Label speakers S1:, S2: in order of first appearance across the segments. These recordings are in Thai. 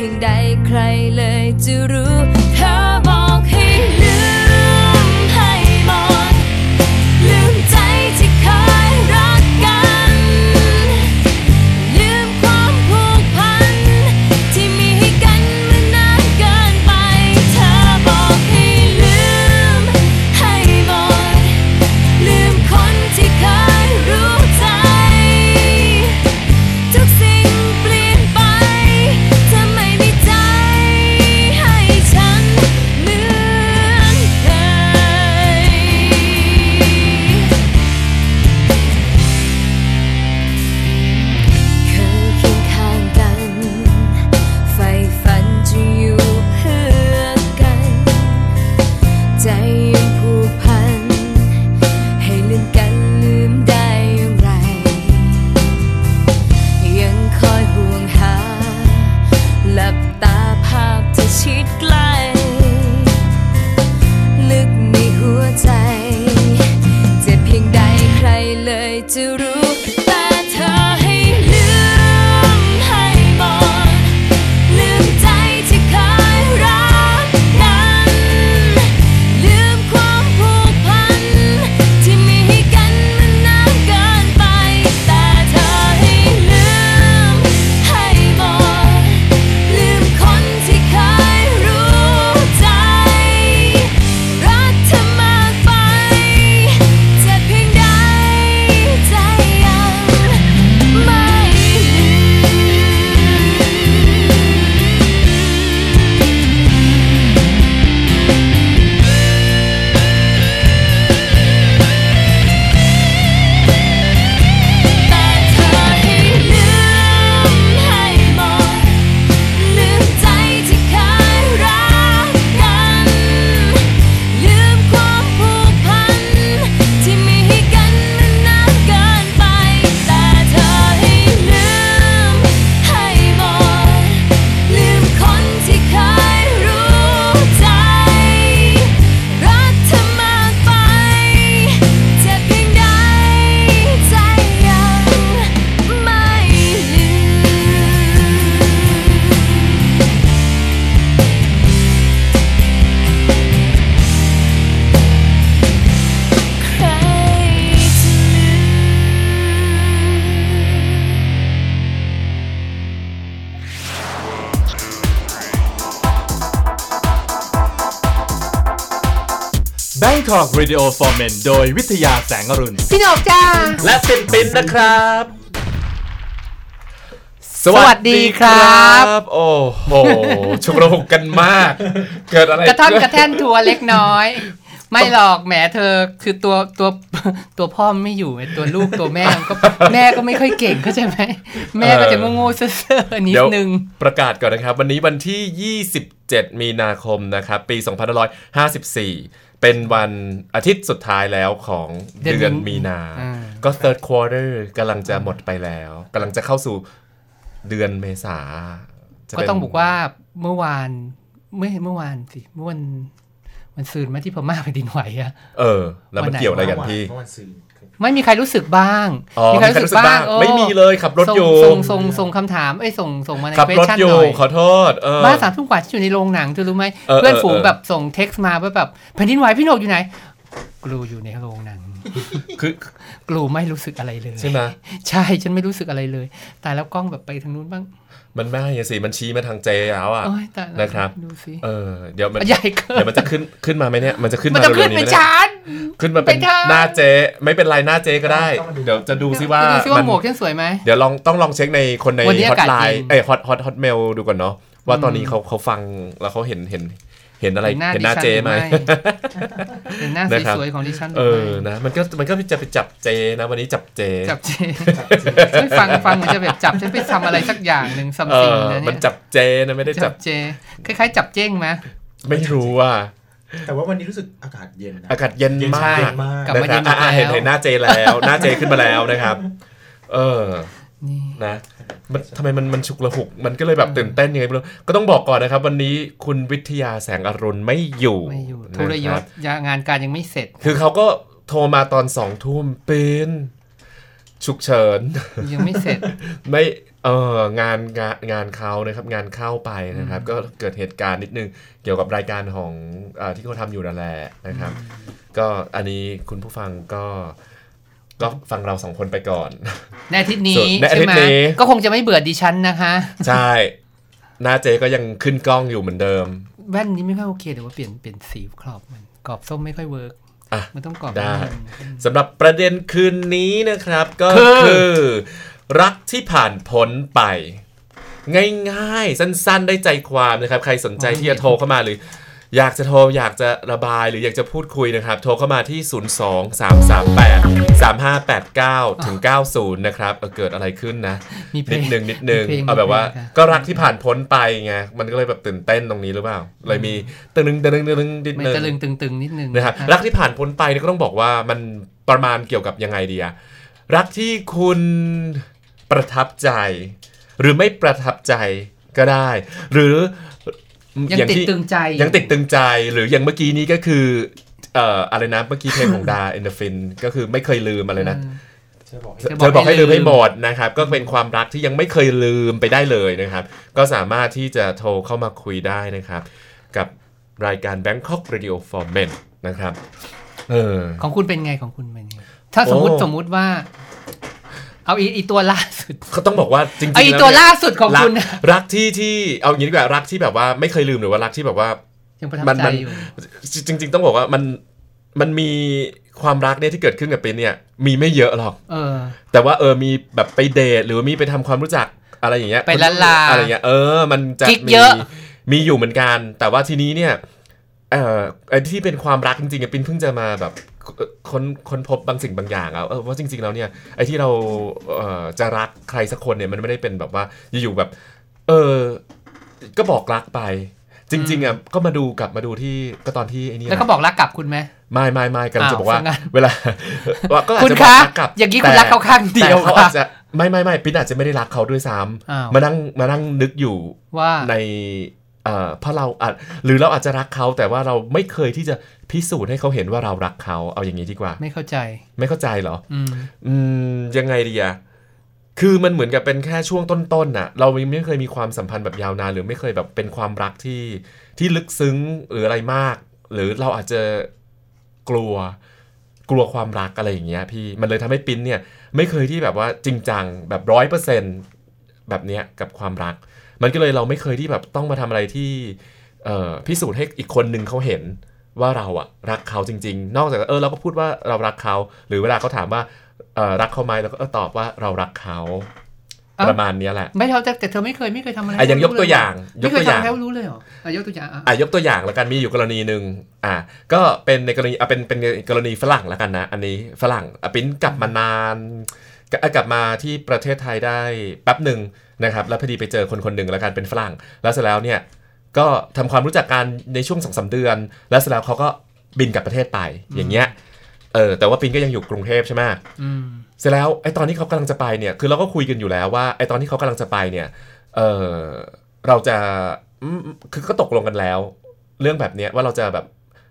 S1: เพียงใดใครเลยจะรู้
S2: Radio for Men โดยวิทยาแสงอรุณ
S3: พี่หนกจ้า
S2: และปินปินนะครับ
S3: สวัสดีครับ
S2: โอ้โหชุกระหุกกันมาก เกิดอะไร
S3: กระท่อน
S2: ขึ้น
S3: กระแท่นทัวเล็กน้อย ไม่หรอกแหมเธอคือตัวตัวตัวพ่อไม่อยู่ไอ้ตัวลูกตัวแม่มันก็แม่ก็ไม่ค่อยเก่งเข้าใจไหมแม่ก็จะโง่ๆเซ่อๆนิด
S2: เดี๋ยว
S3: นึง
S2: ประกาศก่อนนะครับ วันนี้วันที่ 27 มีนาคมนะครับ ปี 2554 เป็นวันอาทิตย์สุดท้ายแล้วของ
S3: เดือน
S2: เดือนมีนา
S3: อ่า
S2: ก็ third quarter กำลังจะหมดไปแล้วกำลังจะเข้าสู่เดือนเมษาจะ
S3: ก็
S2: เป็น
S3: ต้องบอกว่าเมื่อวานเมื่อเมื่อวานสิเมื่อวันวันซืนมาที่พม่าแผ่นดินไหวอะ
S2: เออ แล้วมัน
S3: วันไหน
S2: เกี่ยวอะไรกันพี่
S4: เมื่อวันซืน
S3: ไม่มีใครรู้สึกบ้าง
S2: อ๋อมีใครรู้สึกบ้าง
S3: เออ
S2: ไม่มีเลยขับรถอยู่
S3: ส่งส่งส่งส่งคำถามเอ้ยส่งส่งมาใน
S2: ขับ
S3: เฟ
S2: รถ
S3: ชั่น
S2: อยู่
S3: หน่อย
S2: ขอโทษเออ
S3: บ้านสามทุ่มกว่าที่อยู่ในโรงหนังเธอรู้ไหม
S2: เออ
S3: เพื่อนฝูง
S2: เออ
S3: แบบส่งเท็กซ์มาว่าแบบแผ่นดินไหวพี่โหนกอยู่ไหนกลูอยู่ในโรงหนัง
S2: คือ
S3: กลูไม่รู้สึกอะไรเลย
S2: ใช่ไหม
S3: ใช่ฉันไม่รู้สึกอะไรเลย แต่แล้วกล้องแบบไปทางนู้นบ้าง
S2: มันไม่อะสิมันชี้มาทางเจแล้วอะ
S3: โอ้ยแต่
S2: นะครับ
S3: ดูสิ
S2: เออเดี๋ยวมัน
S3: ใหญ่เกิน
S2: เดี๋ยวมันจะขึ้นขึ้นมาไหมเนี่ยมันจะขึ้น
S3: มัน
S2: มา
S3: จะขึ้น
S2: เร็วๆ
S3: ไป
S2: นี้ไหมเนี่ย
S3: ชาร์จ
S2: ขึ้นมาเป็น
S3: ไปเถอะ
S2: หน้าเจไม่เป็นไรหน้าเจก็ได้ เดี๋ยวจะดูซิว่า
S3: ดูซิว่า
S2: มัน
S3: หมวกฉันสวยไหม
S2: เดี๋ยวลองต้องลองเช็คในคนใน
S3: วันนี้
S2: ฮอ
S3: อา
S2: ต
S3: กาศ
S2: ไล
S3: เย็
S2: น์
S3: น
S2: เอ้ยฮอตฮอตฮอตเมลดูก่อนเนาะว่าตอนนี้เขาเขาฟังแล้วเขาเห็นเห็น เห็นอะไร
S3: เห็นหน้า
S2: เห็นหน้า
S3: ดิฉัน
S2: เจไหม
S3: หรือไม่เห็นหน้า
S2: นะครับ
S3: สวยๆของดิฉันหรื
S2: เอ
S3: อ
S2: อ
S3: ไม่
S2: นะมันก็มันก็จะไปจับเจนะ วันนี้จับเจ
S3: จับเจไม่ฟังฟังเหมือนจะแบบจับฉันไปทำอะไรสักอย่างหนึ่งซัม
S2: เอ
S3: ติง
S2: อ
S3: นะ
S2: มัน
S3: เนี่ย
S2: จับเจนะไม่ได้
S3: จั
S2: จั
S3: บบเจ คล้ายๆ จับเจ้งไหม
S2: ไม่รู้ว่า
S4: แต่ว่าวันนี้รู้สึกอากาศเย็นนะ
S2: อากาศเย็น
S4: เย็น
S2: มาก
S4: เย็นมาก
S3: กลับมา
S2: นะค
S3: เย็
S2: รับ
S3: นอีก
S2: อ่า
S3: แล้ว
S2: เห็นเห็นหน้าเจแล้ว หน้าเจขึ้นมาแล้วนะครับ เออ
S3: นี่
S2: นะมันทำไมมันมันฉุกละหุก มันก็เลยแบบตื่นเต้นยังไงไม่รู้ก็ต้องบอกก่อนนะครับ วันนี้คุณวิทยาแสงอรุณไม่อยู่
S3: ไม่อยู่
S2: นะ
S3: ทุรย
S2: ค
S3: ศ
S2: บ
S3: ยางานการยังไม่เสร็จ
S2: คือเขาก็โทรมาตอนสองทุ่มเป็นฉุกเฉิน
S3: ยังไม่เสร็จ
S2: ไม่เอองานงานงานเขานะครับ งานเข้าไปนะครับ ก็เกิดเหตุการณ์นิดนึงเกี่ยวกับรายการของอาที่เขาทำอยู่นั่นแหละนะครับ ก็อันนี้คุณผู้ฟังก็ ก็ฟังเราสองคนไปก่อน
S3: ในอาทิตย์
S2: ส่
S3: นี้
S2: วนในอา
S3: ใช่
S2: ทิตย์
S3: ไหม
S2: นี้
S3: ก็คงจะไม่เบื่อดิฉันนะคะ
S2: ใช่หน้าเจก็ยังขึ้นกล้องอยู่เหมือนเดิม
S3: แว่นนี้ไม่ค่อยโอเคเดี๋ยวว่าเปลี่ยนเปลี่ยนสีกรอบมันกรอบส้มไม่ค่อยเวิร์ก
S2: อะ
S3: มันต้องกรอบ
S2: ได้
S3: นินึง
S2: สำหรับประเด็นคืนนี้นะครับ ก็
S3: คือ
S2: คือ รักที่ผ่านพ้นไป ง่ายๆ สั้นๆ ได้ใจความนะครับ ใครสนใจที่จะโทรเข้ามาหรือ อยากจะโทรอยากจะระบายหรืออยากจะพูดคุยนะครับ โทรเข้ามาที่ 0 2 3 3 8 3 5 8 9ถึง90 นะครับเออเกิดอะไรขึ้นนะ
S3: มีเพล
S2: นิ
S3: ง
S2: ดนึงนิดนึง
S3: มีเพลง
S2: เอาแบบว่า
S3: มีเพลงค่ะ
S2: ก็รักที่ผ่านพ้นไปไงมันก็เลยแบบตื่นเต้นตรงนี้หรือเปล่าเลยมีตึงตึงตึงตึงตึงนิด
S3: มัน
S2: นึง
S3: ตะลึงตึงๆนิดนึง
S2: นะครับรักที่ผ่านพ้นไปเนี่ยก็ต้องบอกว่ามันประมาณเกี่ยวกับยังไงดีอะรักที่คุณประทับใจ หรือไม่ประทับใจก็ได้ หรือ
S3: ยังติด
S2: ที่
S3: ตึงใจ
S2: ยังติดตึงใจหรืออย่างเมื่อกี้นี้ก็คือเอ่ออะไรนะเมื่อกี้เพลงของดาเอนเดฟินก็คือไม่เคยลืมอะไรนะ
S4: จะบอกให้
S3: จะ
S2: เธอบอกให้ลืมให้หมดนะครับ ก็เป็นความรักที่ยังไม่เคยลืมไปได้เลยนะครับ ก็สามารถที่จะโทรเข้ามาคุยได้นะครับ กับรายการ Bangkok Radio for Men นะครับ เออ
S3: ของคุณเป็นไงของคุณเป็นไงถ้าสมมติ
S2: โอ้
S3: สมมุติว่า เอาอีอีตัวล่าสุด
S2: เขาต้องบอกว่าจริงๆ
S3: เอาอี
S2: แล้
S3: ตัว
S2: เนี่ย
S3: ล่าสุดของ
S2: รัก
S3: คุณนะ
S2: รักที่ที่เอาอย่างนี้ดีกว่ารักที่แบบว่าไม่เคยลืมหรือว่ารักที่แบบว่า
S3: ยังประทับ
S2: มัน
S3: ใจ
S2: มัน
S3: อยู่
S2: จริง ๆ ต้องบอกว่ามันมันมีความรักเนี่ยที่เกิดขึ้นกับเป็นเนี่ย มีไม่เยอะหรอก
S3: เออ
S2: แต่ว่าเออมีแบบไปเดทหรือว่ามีไปทำความรู้จักอะไรอย่างเงี้ย
S3: ไปละลา
S2: อะไรอย่างเงี้ยเออ มันจะ
S3: กิ๊ก
S2: มี
S3: เยอะ
S2: มีอยู่เหมือนกัน แต่ว่าทีนี้เนี่ยเอ่อไอ้ที่เป็นความรักจริงๆอะปินเพิ่งจะมาแบบเอ่อ ค้นค้นพบบางสิ่งบางอย่างอะเออว่าจริง ๆ แล้วเนี่ยไอ้ที่เราเอ่อจะรักใครสักคนเนี่ยมันไม่ได้เป็นแบบว่าอยู่ๆแบบ เออก็บอกรักไป จริง ๆอะก็มาดูกลับมาดูที่ก็ตอนที่ไอ้นี่
S3: แล้วเขาบอกรักกลับคุณไหม
S2: ไม่ไม่ไม่กำลังจะบอกว่า
S3: อ้าวซะงั้น
S2: เวลาว่าก็อาจ
S3: คุณ
S2: จะบ
S3: คะ
S2: อกรักกลับ
S3: อย่างนี้คุณ
S2: แต่
S3: รักเขาข้างเดี
S2: แต่
S3: ยว
S2: เขา
S3: ค่ะ
S2: อาจจะไม่ไม่ไม่ปิ๊นอาจจะไม่ได้รักเขาด้วยซ้
S3: อ้าวำ
S2: มานั่งมานั่งนึกอยู่
S3: ว่า
S2: ในเอ่อเพราะเราอาจหรือเราอาจจะรักเขาแต่ว่าเราไม่เคยที่จะ พิสูจน์ให้เขาเห็นว่าเรารักเขาเอาอย่างนี้ดีกว่า
S3: ไม่เข้าใจ
S2: ไม่เข้าใจเหรอ
S3: อืม
S2: อืมยังไงดีอะคือมันเหมือนกับเป็นแค่ช่วงต้นๆน่ะ เราไม่เคยมีความสัมพันธ์แบบยาวนานหรือไม่เคยแบบเป็นความรักที่ที่ลึกซึ้งหรืออะไรมาก หรือเราอาจจะกลัวกลัวความรักอะไรอย่างเงี้ยพี่มันเลยทำให้ปิ้นเนี่ยไม่เคยที่แบบว่าจริงจังแบบร้อยเปอร์เซ็นแบบเนี้ยกับความรัก มันก็เลยเราไม่เคยที่แบบต้องมาทำอะไรที่เอ่อพิสูจน์ให้อีกคนหนึ่งเขาเห็น ว่าเราอะรักเขาจริง ๆ นอกจากเออเราก็พูดว่าเรารักเขา หรือเวลาเขาถามว่าเอ่อรักเขาไหมเราก็เออตอบว่าเรารักเขา
S3: เอ้า
S2: ประมาณเนี้ยแหละ
S3: ไม่เท่าแต่แต่เธอไม่เคยไม่เคยทำอะไร
S2: อะยังยกตัวอย่างย
S3: ไม่
S2: ก
S3: เค
S2: ตั
S3: ยว
S2: อย่าง
S3: ทำแล้วรู้เลยเหรออะยกตัวอย่างอะ
S2: อะยกตัวอย่างแล้วกันมีอยู่กรณีหนึ่งอะก็เป็นในกรณีอะเป็นเป็นกรณีฝรั่งแล้วกันนะ อันนี้ฝรั่งอะปิ้นกลับมานานกลับกลับมาที่ประเทศไทยได้แป๊บหนึ่งนะครับ แล้วพอดีไปเจอคนคนหนึ่งแล้วกันเป็นฝรั่ง แล้วเสร็จแล้วเนี่ย ก็ทำความรู้จักกันในช่วงสองสาเดือน แล้วเสร็จแล้วเขาก็บินกลับประเทศไปอย่างเงี้ยเออแต่ว่าปินก็ยังอยู่กรุงเทพใช่ไหม
S3: อืม
S2: เสร็จแล้วไอ้ตอนที่เขากำลังจะไปเนี่ยคือเราก็คุยกันอยู่แล้วว่าไอ้ตอนที่เขากำลังจะไปเนี่ยเออเราจะอืมคือก็ตกลงกันแล้ว เรื่องแบบเนี้ยว่าเราจะแบบ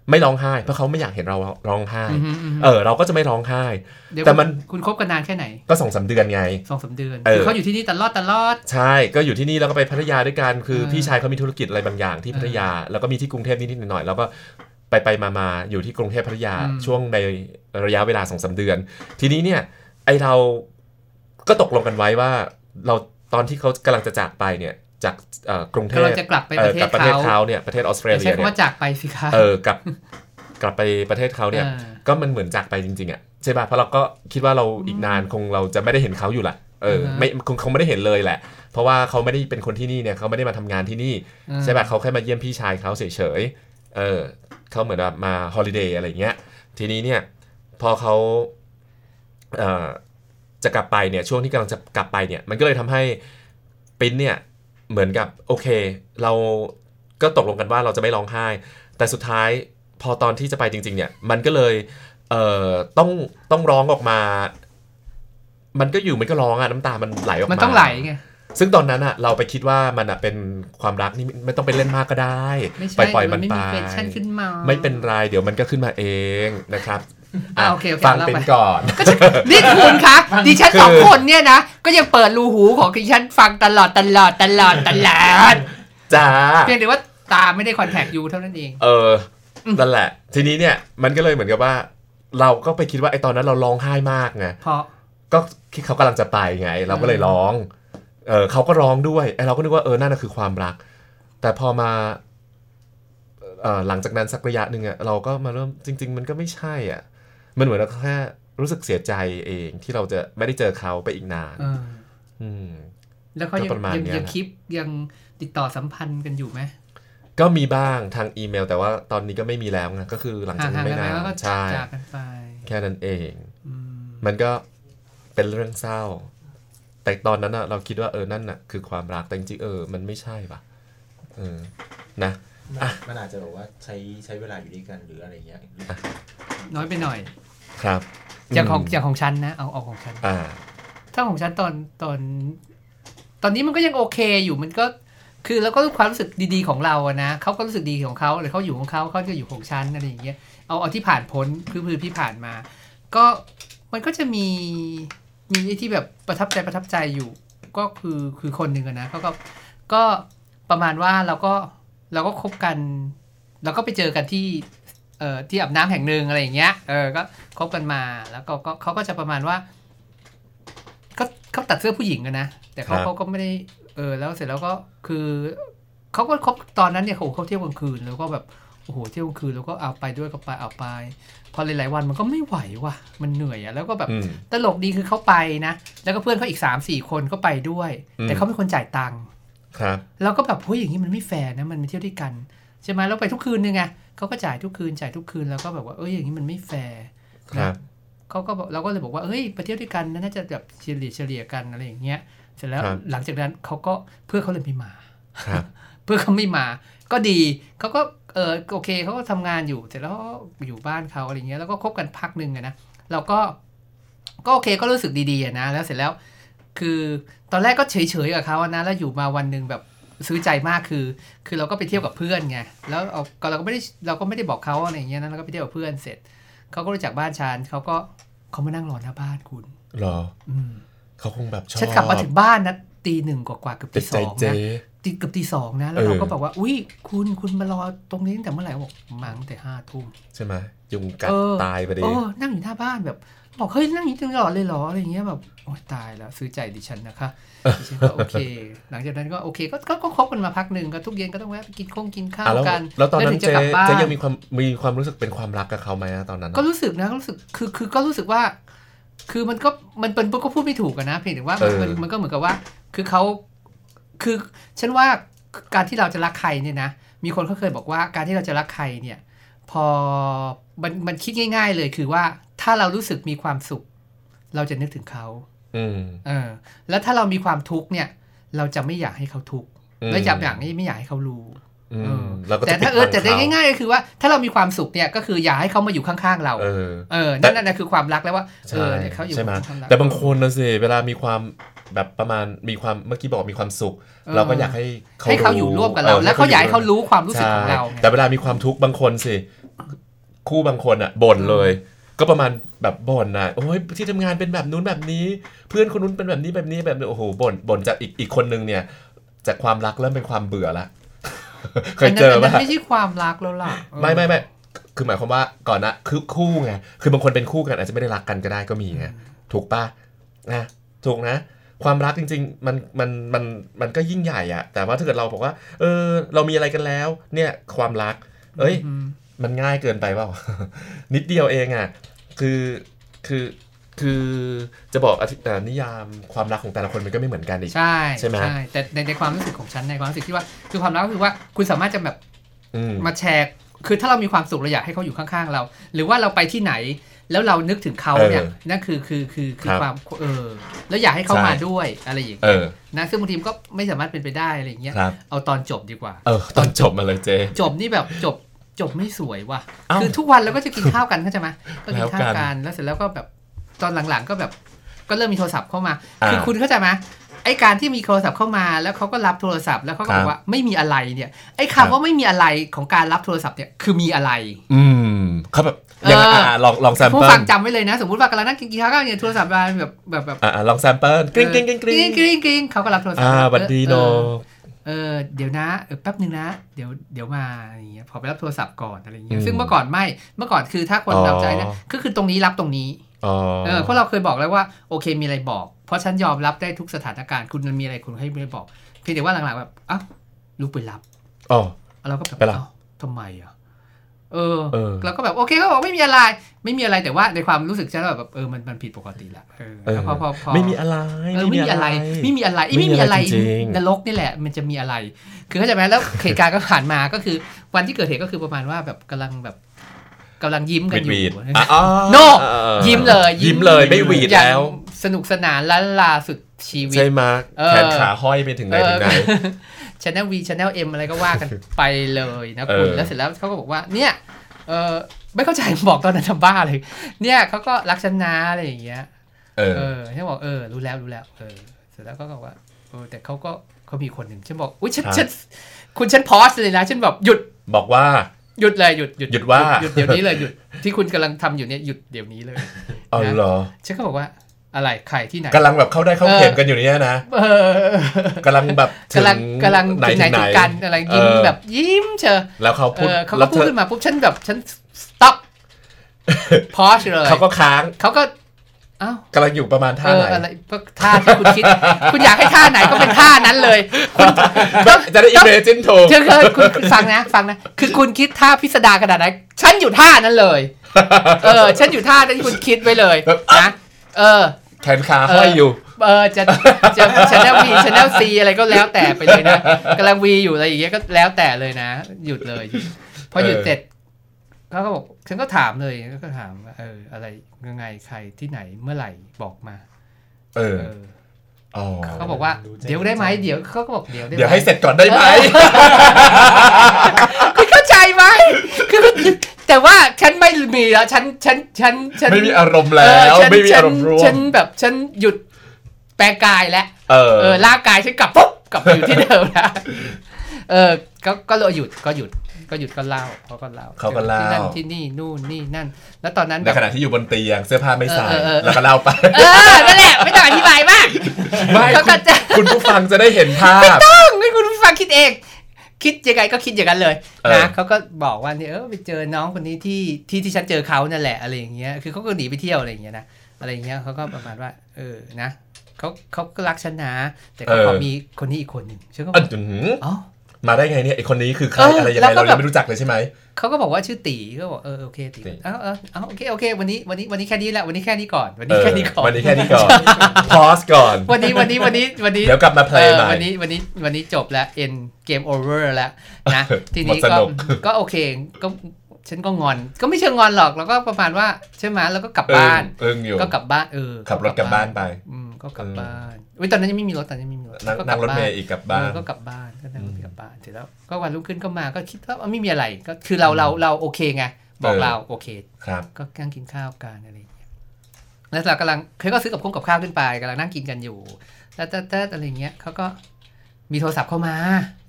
S2: ไม่ร้องไห้เพราะเขาไม่อยากเห็นเราร้องไห้
S3: อืมอืมอืม
S2: เออ เราก็จะไม่ร้องไห้
S3: เดี๋ยว
S2: แต่มัน
S3: คุณคบกันนานแค่ไหน
S2: ก็สองสามเดือนไง
S3: สองสามเดือน
S2: เออ
S3: คือเขาอยู่ที่นี่ตลอดตลอด
S2: ใช่ ก็อยู่ที่นี่แล้วก็ไปพัทยาด้วยกัน คือ
S3: เออ
S2: พี่ชายเขามีธุรกิจอะไรบางอย่างที่พัทยา แล้วก็มีที่กรุงเทพนิดๆหน่อยๆ แล้วก็ไปไปมามาอยู่ที่กรุงเทพพัทยาช่วงในระยะเวลาสองสาเดือน ทีนี้เนี่ยไอเราก็ตกลงกันไว้ว่าเราตอนที่เขากำลังจะจากไปเนี่ย จากเอ่อกรุงเทพ
S3: กำลังจะกลับไป
S2: เอ
S3: ป
S2: อ
S3: ระเท
S2: กลั
S3: ศ
S2: บประเทศ
S3: เขา
S2: เขาเนี่ยประเทศออสเตร
S3: อย่า
S2: เลี
S3: ใช้
S2: ย
S3: คำ
S2: เนี่ย
S3: ว่าจากไปสิคะ
S2: เออกลับกลับไปประเทศเขาเนี่ย
S3: ออ
S2: ก็มันเหมือนจากไปจริงๆอะใช่ป่ะเพราะเราก็คิดว่าเราอีกนานคงเราจะไม่ได้เห็นเขาอยู่แหละเออ
S3: อ่าฮะ
S2: ไม่คงคงไม่ได้เห็นเลยแหละ เพราะว่าเขาไม่ได้เป็นคนที่นี่เนี่ยเขาไม่ได้มาทำงานที่นี่
S3: อืม
S2: ใช่ป่ะเขาแค่มาเยี่ยมพี่ชายเขาเฉยๆเออเขาเหมือนแบบมาฮอลิเดย์อะไรเงี้ยทีนี้เนี่ยพอเขาเอ่อจะกลับไปเนี่ยช่วงที่กำลังจะกลับไปเนี่ยมันก็เลยทำให้ปิ้นเนี่ย เหมือนกับโอเค เราก็ตกลงกันว่าเราจะไม่ร้องไห้ แต่สุดท้ายพอตอนที่จะไปจริง ๆ เนี่ย มันก็เลยเอ่อต้องต้องร้องออกมา มันก็อยู่มันก็ร้องอะน้ำตามันไหลออกมา
S3: มั
S2: มัน
S3: ต้องไหลไง
S2: ซึ่งตอนนั้นอะเราไปคิดว่ามันอะเป็นความรักนี่ไม่ต้องไปเล่นมากก็ได้
S3: ไม่ใช่
S2: ไปปล่อยมัน
S3: ไม่
S2: ไป
S3: มีเฟชั่นขึ้นมา
S2: ไม่เป็นไรเดี๋ยวมันก็ขึ้นมาเองนะครับ
S3: อะโอเคโอเค
S2: ฟัง
S3: เล่า
S2: เป็น
S3: ไป
S2: ก่อน
S3: นี่คุณคะดิฉัน
S2: คือ
S3: สองคนเนี่ยนะ ก็ยังเปิดรูหูของดิฉันฟังตลอดตลอดตลอดตลอด
S2: จ้า
S3: เพียงแต่ว่าตาไม่ได้คอนแทคยูเท่านั้นเอง
S2: เออนั่นแหละ ทีนี้เนี่ยมันก็เลยเหมือนกับว่า เราก็ไปคิดว่าไอ้ตอนนั้นเราร้องไห้มากไง
S3: เพราะ
S2: ก็คิดเขากำลังจะไปไง เราก็เลยร้อง เออเขาก็ร้องด้วยไอ้เราก็นึกว่าเออนั่นนะคือความรัก แต่พอมาเออหลังจากนั้นสักระยะหนึ่งอะเราก็มาเริ่มจริง ๆ มันก็ไม่ใช่อะ มันเหมือนเราแค่รู้สึกเสียใจเองที่เราจะไม่ได้เจอเขาไปอีกนาน
S3: เออ
S2: อืม
S3: แล้วเขายัง
S2: ก็ประมาณ
S3: ยัง
S2: เนี้ย
S3: ยัง
S2: นะ
S3: คลิปยังติดต่อสัมพันธ์กันอยู่ไหม
S2: ก็มีบ้างทางอีเมล แต่ว่าตอนนี้ก็ไม่มีแล้วไงก็คือหลังจาก
S3: ห่าง
S2: นี้
S3: ๆกัน
S2: ไม่
S3: ไป
S2: นาน
S3: แล้วก็
S2: ใช่
S3: จากกันไป
S2: แค่นั้นเอง
S3: อืม
S2: มันก็เป็นเรื่องเศร้า แต่ตอนนั้นอะเราคิดว่าเออนั่นน่ะคือความรักแต่จริงๆเออ มันไม่ใช่ป่ะเออนะอะ
S4: มันอาจจะแบบว่าใช้ใช้เวลาอยู่ด้วยกันหรืออะไรเงี้ย
S3: น้อยไปหน่อย
S2: ครับ
S3: อย่างของ
S2: ม
S3: อย่างของฉันนะเอาเอาของฉัน
S2: อ่า
S3: ถ้าของฉันตอนตอน ตอนนี้มันก็ยังโอเคอยู่มันก็คือแล้วก็ความรู้สึกดีๆของเราอะนะเขาก็รู้สึกดีของเขาหรือเขาอยู่ของเขาเขาก็อยู่ของฉันอะไรอย่างเงี้ยเอาเอาที่ผ่านพ้นคือคือที่ผ่านมา ก็มันก็จะมีมีไอ้ที่แบบประทับใจประทับใจอยู่ ก็คือคือคนหนึ่งอะนะเขาก็ก็ประมาณว่าเราก็เราก็คบกัน เราก็ไปเจอกันที่ เอ่อที่อาบน้ำแห่งหนึ่งอะไรอย่างเงี้ยเออก็คบกันมาแล้วก็ก็เขาก็จะประมาณว่า ก็เขาตัดเสื้อผู้หญิงกันนะ แต่เขา
S2: ครับ
S3: เขาก็ไม่ได้เออแล้วเสร็จแล้วก็คือเขาก็คบตอนนั้นเนี่ยโอ้โหเขาเที่ยวกลางคืนแล้วก็แบบโอ้โหเที่ยวกลางคืนแล้วก็เอาไปด้วยก็ไปเอาไป พอหลายๆวันมันก็ไม่ไหวว่ะ มันเหนื่อยอะแล้วก็แบบ
S2: อืม
S3: ตลกดีคือเขาไปนะ แล้วก็เพื่อนเขาอีกสามสี่คนก็ไปด้วย
S2: อืม
S3: แต่เขาเป็นคนจ่ายตังค์
S2: ครับ
S3: เราก็แบบเฮ้ยอย่างนี้มันไม่แฟร์นะมันไปเที่ยวด้วยกัน ใช่ไหมแล้วไปทุกคืนนึงไง เขาก็จ่ายทุกคืนจ่ายทุกคืนแล้วก็แบบว่าเอ้ยอย่างนี้มันไม่แฟร์
S2: ครับ
S3: เขาก็บอกเราก็เลยบอกว่าเฮ้ยไปเที่ยวด้วยกันนะน่าจะแบบเฉลี่ยเฉลี่ยกันอะไรอย่างเงี้ยเสร็จแล้ว
S2: ครับ
S3: หลังจากนั้นเขาก็เพื่อนเขาเลยไม่มา
S2: ครับ
S3: เพื่อนเขาไม่มา ก็ดีเขาก็เออโอเคเขาก็ทำงานอยู่เสร็จแล้วก็อยู่บ้านเขาอะไรเงี้ยแล้วก็คบกันพักหนึ่งอะนะเราก็ก็โอเคก็รู้สึกดีๆอะนะแล้วเสร็จแล้ว คือตอนแรกก็เฉยๆกับเขาอะนะแล้วอยู่มาวันหนึ่งแบบ ซื้อใจมากคือ คือเราก็ไปเที่ยวกับเพื่อนไงแล้วเอาก็เราก็ไม่ได้เราก็ไม่ได้บอกเขาอะไรอย่างเงี้ยนะเราก็ไปเที่ยวกับเพื่อนเสร็จเขาก็รู้จักบ้านฉันเขาก็เขามานั่งรอหน้าบ้านคุณ
S2: เหรอ
S3: อืม
S2: เขาคงแบบชอบ
S3: ฉันกลับมาถึงบ้านนะตีหนึ่งกว่าๆเกือบ
S2: ติ
S3: ตี
S2: ด
S3: ส
S2: ใจ
S3: อง
S2: เจ๊
S3: นะตีเกือบตีสองนะ แล้ว
S2: เออ
S3: เราก็บอกว่า อุ้ยคุณคุณมารอตรงนี้ตั้งแต่เมื่อไหร่บอกมาตั้งแต่ห้าทุ่ม
S2: ใช่ไหมยุงกัด
S3: เออ
S2: ตายไปดี
S3: โอ้นั่งอยู่หน้าบ้านแบบ บอกเฮ้ยนั่งอยู่ตลอดเลยเหรออะไรอย่างเงี้ยแบบโอ้ยตายแล้วซื้อใจดิฉันนะคะดิฉันก็โอเค หลังจากนั้นก็โอเคก็ก็ก็คบกันมาพักหนึ่งก็ทุกเย็นก็ต้องแวะไปกินข้งกินข้า
S2: อะ
S3: ว
S2: แล้ว
S3: กัน
S2: แล้วตอนนั้น
S3: ถึงจะ
S2: เจ๊
S3: กลับบ้าน
S2: เจ๊ยังมีความมีความรู้สึกเป็นความรักกับเขาไหมอะตอนนั้นอะ
S3: ก็รู้สึกนะก็รู้สึกคือคือก็รู้สึกว่า คือมันก็มันเป็นก็พูดไม่ถูกอะนะเพียงแต่ว่ามันมันมันก็เหมือนกับว่า คือเขาคือฉันว่าการที่เราจะรักใครเนี่ยนะมีคนเขาเคยบอกว่าการที่เราจะรักใครเนี่ย พอ มันมันคิดง่าย ๆ เลยคือว่าถ้าเรารู้สึกมีความสุข เราจะนึกถึงเขา
S2: อืม
S3: เออ แล้วถ้าเรามีความทุกข์เนี่ย เราจะไม่อยากให้เขาทุกข์
S2: อืม
S3: และอย่างอย่างนี้ไม่อยากให้เขารู้
S2: อื
S3: เอ
S2: ม
S3: อ
S2: เราก็
S3: แต่
S2: จะ
S3: ถ้าเออแต่
S2: ปิดบัง
S3: ง่ายๆก็คือว่าถ้าเรามีความสุขเนี่ยก็คืออยากให้เขามาอยู่ข้างๆเรา
S2: เออ
S3: เออนั่นนั่นคือความรักแล้วว่าเอ
S2: ใช่
S3: อเนี่ยเขาอยู่
S2: ใช่ไหม
S3: ข้างๆเร
S2: แต่บางคนนะสิเวลามีความแบบประมาณมีความเมื่อกี้บอกมีความสุข
S3: เออ
S2: เราก็อยากให้
S3: ให้เขาอยู่ร่วมกับเรา แล้วเขาอยากให้เขารู้ความรู้สึกของเราไง
S2: ใช่แต่เวลามีความทุกข์บางคนสิ คู่บางคนอะบ่นเลย ก็ประมาณแบบบ่นอะโอ้ยที่ทำงานเป็นแบบนู้นแบบนี้ เพื่อนคนนู้นเป็นแบบนี้แบบนี้แบบนี้โอ้โหบ่นบ่นจากอีกอีกคนนึงเนี่ย จากความรักเริ่มเป็นความเบื่อละเคยเจอ
S3: อันนั้น
S2: ป่ะ
S3: ไม่ใช่ความรักแล้วล่ะเออ
S2: ไม่ไม่ไม่คือหมายความว่าก่อนนะคือคู่ไงคือบางคนเป็นคู่กันอาจจะไม่ได้รักกันก็ได้ก็มีไงถูกป่ะนะถูกนะความรักจริงๆ มันมันมันมันก็ยิ่งใหญ่อะแต่ว่าถ้าเกิดเราบอกว่า เออ เรามีอะไรกันแล้ว เนี่ยความรัก เอ้ย
S3: อื ม
S2: มันง่ายเกินไปเปล่า นิดเดียวเองอะคือคือคือจะบอกอธิอ่านิยามความรักของแต่ละคนมันก็ไม่เหมือนกันอีก
S3: ใช่
S2: ใช่ไหม
S3: แต่ในในความรู้สึกของฉันในความรู้สึกที่ว่าคือความรักก็คือว่าคุณสามารถจะแบบ
S2: อืม
S3: มาแชร์ คือถ้าเรามีความสุขเราอยากให้เขาอยู่ข้างๆเรา หรือว่าเราไปที่ไหนแล้วเรานึกถึงเขาเนี่ย
S2: เออ
S3: นั่นคือคือคือคือ
S2: ครับ
S3: ความเออแล้วอยากให้เขา
S2: ใช่
S3: มาด้วยอะไรอย่าง
S2: เอ
S3: เงี้ย
S2: อ
S3: นะซึ่งบางทีมนก็ไม่สามารถเป็นไปได้อะไรอย่างเงี้ย
S2: ครับ
S3: เอาตอนจบดีกว่า
S2: เออ ตอนจบมาเลยเจ
S3: จบนี่แบบจบ จบไม่สวยว่ะ
S2: เอ้า
S3: คือทุกวันเราก็จะกินข้าวกันเข้าใจไหมก็กินข้าว
S2: แล้วกั
S3: กันนแล้วเสร็จแล้วก็แบบตอนหลังๆก็แบบก็เริ่มมีโทรศัพท์เข้ามา
S2: อ่า
S3: คือคุณเข้าใจไหมไอการที่มีโทรศัพท์เข้ามาแล้วเขาก็รับโทรศัพท์แล้วเขาก็
S2: ครับบ
S3: อกว่าไม่มีอะไรเนี่ยไอ
S2: ครับ
S3: คำว่าไม่มีอะไรของการรับโทรศัพท์เนี่ยคือมีอะไร
S2: อืมเขาแบบยังไง
S3: เอออ่
S2: อะลองลองแซม
S3: ผู้
S2: เปิล
S3: ฟังจำไว้เลยนะ สมมติว่ากำลังนั่งกินข้าวกันเนี่ยโทรศัพท์มาแบบแบบแบบ
S2: อ่าลองแซมเปิลกริ๊งกริ๊งกริ๊งกริ๊ง
S3: กริ๊งกริ๊งเขาก็รับโทรศัพท์
S2: อ่า
S3: แล้ว
S2: บัดดี
S3: เอ
S2: โน
S3: อ เออเดี๋ยวนะเออแป๊บหนึ่งนะ เดี๋ยวเดี๋ยวมาอะไรอย่างเงี้ยพอไปรับโทรศัพท์ก่อนอะไรอย่างเงี้ยซึ่งเมื่อก่อนไม่เมื่อก่อนคือถ้าคนเราใจนะก็คือตรงนี้รับตรงนี้
S2: อ๋อ
S3: เออเพราะเราเคยบอกแล้วว่าโอเคมีอะไรบอก เพราะฉันยอมรับได้ทุกสถานการณ์คุณมันมีอะไรคุณให้ไม่บอก เพียงแต่ว่าหลังๆแบบอ้าวลุกไปรับ
S2: อ๋อ
S3: เราก็แบบ
S2: ไปรับ
S3: อ้าวทำไมอะ เออ
S2: เออ
S3: เราก็แบบโอเคเขาบอกไม่มีอะไร ไม่มีอะไรแต่ว่าในความรู้สึกฉันแบบเออมันมันผิดปกติละเออ
S2: เออ
S3: แล้วพอพอพอ
S2: ไม่มีอะไร
S3: เออไม่มีอะไรไม่มีอะไรไอ้ไม่มีอะไร
S2: ไม่มีอะไรจริงๆ
S3: นรกนี่แหละ มันจะมีอะไร คือเข้าใจไหมแล้วเหตุการณ์ก็ผ่านมาก็คือ วันที่เกิดเหตุก็คือประมาณว่าแบบกำลังแบบกำลังยิ้มกันอ
S2: วี
S3: ยู่
S2: ดๆอะอ๋อ
S3: โน่
S2: เออ
S3: ยิ้มเลย
S2: ยิ้มเลยไม่หวีด
S3: อย่าง
S2: แล้ว
S3: สนุกสนานล้านลาสุดชีวิต
S2: ใช่ไหมย
S3: เออ
S2: แขนขาห้อยไปถึงไหนถึงไหน
S3: ชแนลวีชแนลเอ็มอะไรก็ว่ากันไปเลยนะคุณ
S2: เออ
S3: แล้วเสร็จแล้วเขาก็บอกว่าเนี่ยเออไม่เข้าใจบอกตอนนั้นทำบ้าเลย เนี่ยเขาก็รักฉันนะอะไรอย่างเงี้ย
S2: เออ
S3: เออฉันบอกเออรู้แล้วรู้แล้วเออเสร็จแล้วก็บอกว่าเออแต่เขาก็เขามีคนหนึ่งฉันบอกอุ้ยฉัน
S2: ครับ
S3: ฉันคุณฉันพอสเลยนะฉันแบบหยุด
S2: บอกว่า
S3: หยุดเลยหยุดหยุด
S2: หยุดว่า
S3: หยุดเดี๋ยวนี้เลยหยุดที่คุณกำลังทำอยู่เนี่ยหยุดเดี๋ยวนี้เลย
S2: อ๋อเหรอ
S3: ฉันก็บอกว่า อะไรใครที่ไหน
S2: กำลังแบบเข้าได้เข้าเข็มกันอยู่เนี่ยนะ
S3: เออ
S2: กำลังแบบถึ
S3: กำลังกำลัง
S2: ไหน
S3: ถึงไหน
S2: ถึงไหน
S3: ถึงกันอะไรยิ้ม
S2: เออ
S3: แบบยิ้มเชอ
S2: แล้วเขา
S3: เอ
S2: พูด
S3: อเขา
S2: แล้
S3: ก็
S2: ว
S3: พูด
S2: เธอ
S3: ขึ้นมาปุ๊บฉันแบบฉัน stop พอชเลย
S2: เขาก็ค้าง
S3: เขาก็เอ้าว
S2: กำลังอยู่ประมาณท่า
S3: เออ
S2: ไหน
S3: อะไรก็ท่าที่คุณคิด คุณอยากให้ท่าไหนก็เป็นท่านั้นเลยคุณ
S2: จะได้ imagine ถูก
S3: เธอเคยคุณคุณฟังนะ ฟังนะ คือคุณคิดท่าพิสดารขนาดไหนฉันอยู่ท่านั้นเลย เออ ฉันอยู่ท่านั้นที่คุณคิดไว้เลยนะเออ
S2: แขนขาห้อยอยู่
S3: เออจะจะ Channel V Channel C อะไรก็แล้วแต่ไปเลยนะกำลังวีอยู่อะไรอย่างเงี้ยก็แล้วแต่เลยนะ หยุดเลย พอหยุด
S2: เออ
S3: เสร็จเขาก็บอกฉันก็ถามเลยก็ถามว่าเออ อะไรยังไงใครที่ไหนเมื่อไหร่บอกมา
S2: เออ
S3: เออ
S2: อ๋อ
S3: เขาบอกว่า
S4: ดูใจ
S3: เดี๋ยวได้ไหมเดี๋ยวเขาก็บอกเดี๋ยวได้ไม
S2: เดี๋ยวให้เสร็จก่อนได้ไหม
S3: คุณเข้าใจไหมคือ แต่ว่าฉันไม่มีแล้วฉันฉันฉันฉัน
S2: ไม่มีอารมณ์
S3: เอ
S2: แล้
S3: อ
S2: ว
S3: ฉัน
S2: ไม่มี
S3: ฉั
S2: อารมณ์ร่ว
S3: ฉั
S2: ม
S3: นแบบฉันหยุดแปลงกายแล้ว
S2: เออ
S3: เออร่างกายฉันกลับปุ๊บกลับไปอยู่ที่เดิมนะเออก็ก็เลยหยุดก็หยุดก็หยุดก็เล่าเขาก็เล่า
S2: เขาก็เล่า
S3: ที่นั่นที่นี่นู่นนี่นั่น แล้วตอนนั้น
S2: ใน
S3: แบบ
S2: ขณะที่อยู่บนเตียงเสื้อผ้าไม่ใส่
S3: เออเออเออ
S2: แล้วก็เล่าไป
S3: เออนั่นแหละไม่ต้องอธิบายมาก
S2: ไม่
S3: เขา
S2: คุ
S3: ก็
S2: ณ
S3: จะ
S2: คุณผู้ฟังจะได้เห็นภาพ
S3: ต้องให้คุณผู้ฟังคิดเอง คิดยังไงก็คิดอย่างนั้นเลย
S2: เออ
S3: นะเขาก็บอกว่าเนี่ยเออไปเจอน้องคนนี้ที่ที่ที่ฉันเจอเขานั่นแหละอะไรอย่างเงี้ยคือเขาก็หนีไปเที่ยวอะไรอย่างเงี้ยนะอะไรอย่างเงี้ยเขาก็ประมาณว่า เออนะเขาเขาก็รักฉันนะแต่เขาขอมีคนนี้อีกคนหนึ่งฉันก็บ
S2: อะ
S3: อก
S2: อื้อหือ
S3: อ๋อ
S2: มาได้ไงเนี่ยไอคนนี้คือใคร
S3: เอออ
S2: อะไรยัง
S3: แล้
S2: ไง
S3: วก็
S2: เรา
S3: แบ
S2: ยั
S3: บ
S2: งไม่รู้จักเลยใช่ไหม
S3: เขาก็บอกว่าชื่อตีก็บอกเออโอเคตี
S2: ตี
S3: เอาเอาเอาโอเคโอเค วันนี้วันนี้วันนี้แค่นี้แหละวันนี้แค่นี้ก่อนวัน
S2: เอ
S3: นี้
S2: อ
S3: แค่นี้ก่อน
S2: วันนี้แค่นี้ก่อนพอสก่อน
S3: วันนี้วันนี้วันนี้วันนี้
S2: เดี๋ยวกลับมาเพล
S3: เอ
S2: ย์
S3: อ
S2: ใหม่
S3: วันนี้วันนี้วันนี้จบแล้ว end game over แล้วนะทีนี้
S2: หมดส
S3: ก็
S2: นุก
S3: ก็โอเคก็ฉันก็งอน ก็ไม่เชิงงอนหรอกแล้วก็ประมาณว่าใช่ไหมแล้วก็กลับ
S2: เอิ
S3: บ้างน
S2: เอิงอยู่
S3: ก็กลับบ้านเออ
S2: ขับรถกลับบ้านไป
S3: อืมก็กลับ
S2: เออ
S3: บ้านอุ้ยตอนนั้นยังไม่มีรถตอนนั้นยังไม่มีรถ
S2: นั่ง
S3: ก็ก
S2: นั่
S3: ลั
S2: ง
S3: บ
S2: รถ
S3: บ้า
S2: เม
S3: น
S2: ย์อีกกลับบ้าน
S3: เออก็กลับบ้านก็นั่งรถ
S2: อืม
S3: กลั บบ้านเสร็จแล้วก็วันรุ่งขึ้นก็มาก็คิดว่าไม่มีอะไรก็คือเราเราเราโอเคไงบอก
S2: เออ
S3: เราโอเค
S2: ครับ
S3: ก็นั่งกินข้าวกันอะไรอย่างเงี้ยแล้วเรากำลังเขาก็ซื้อกับข้าวกับข้าวขึ้นไปกำลังนั่งกินกันอยู่แล้วแต่แต่อะไรอย่างเงี้ยเขาก็มีโทรศัพท์เข้ามา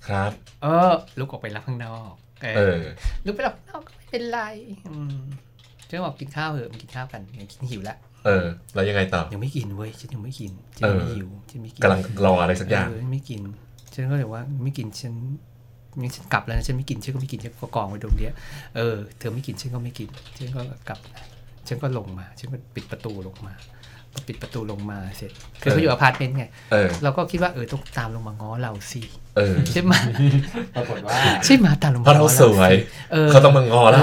S2: ครับ
S3: เออ ลุกออกไปรับข้างนอกเอ
S2: เอ
S3: อ
S2: อ
S3: ลุกไปรับข้างนอกก็ไม่เป็นไรอืมฉันก็บอกกินข้าวเหอะมากินข้าวกันยังกินหิวแล้ว
S2: เออแล้วยังไงต่อ
S3: ยังไม่กินเว้ยฉันยังไม่กินฉัน
S2: เออ
S3: ยังไม่หิวฉันไม่กิน
S2: กำลังรออะไรสักอย่าง
S3: เไม่กิน ฉันก็เลยว่าไม่กินฉันงั้นฉันกลับแล้วนะฉันไม่กินฉันก็ไม่กินฉันก็กองไว้ตรงเนี้ยเออเธอไม่กินฉันก็ไม่กินฉันก็กลับ ฉันก็ลงมาฉันก็ปิดประตูลงมาพอปิดประตูลงมาเสร็จคือเขาอยู่อพาร์ตเมนต์ไง
S2: เออ
S3: เราก็คิดว่าเออต้องตามลงมาง้อเราสิ
S2: เออ
S3: ใช่ไหม
S4: ปรากฏว่า
S3: ใช่ไหมตามลงมา
S2: เพราะเราสวย
S3: เออ
S2: เขาต้องมางอเรา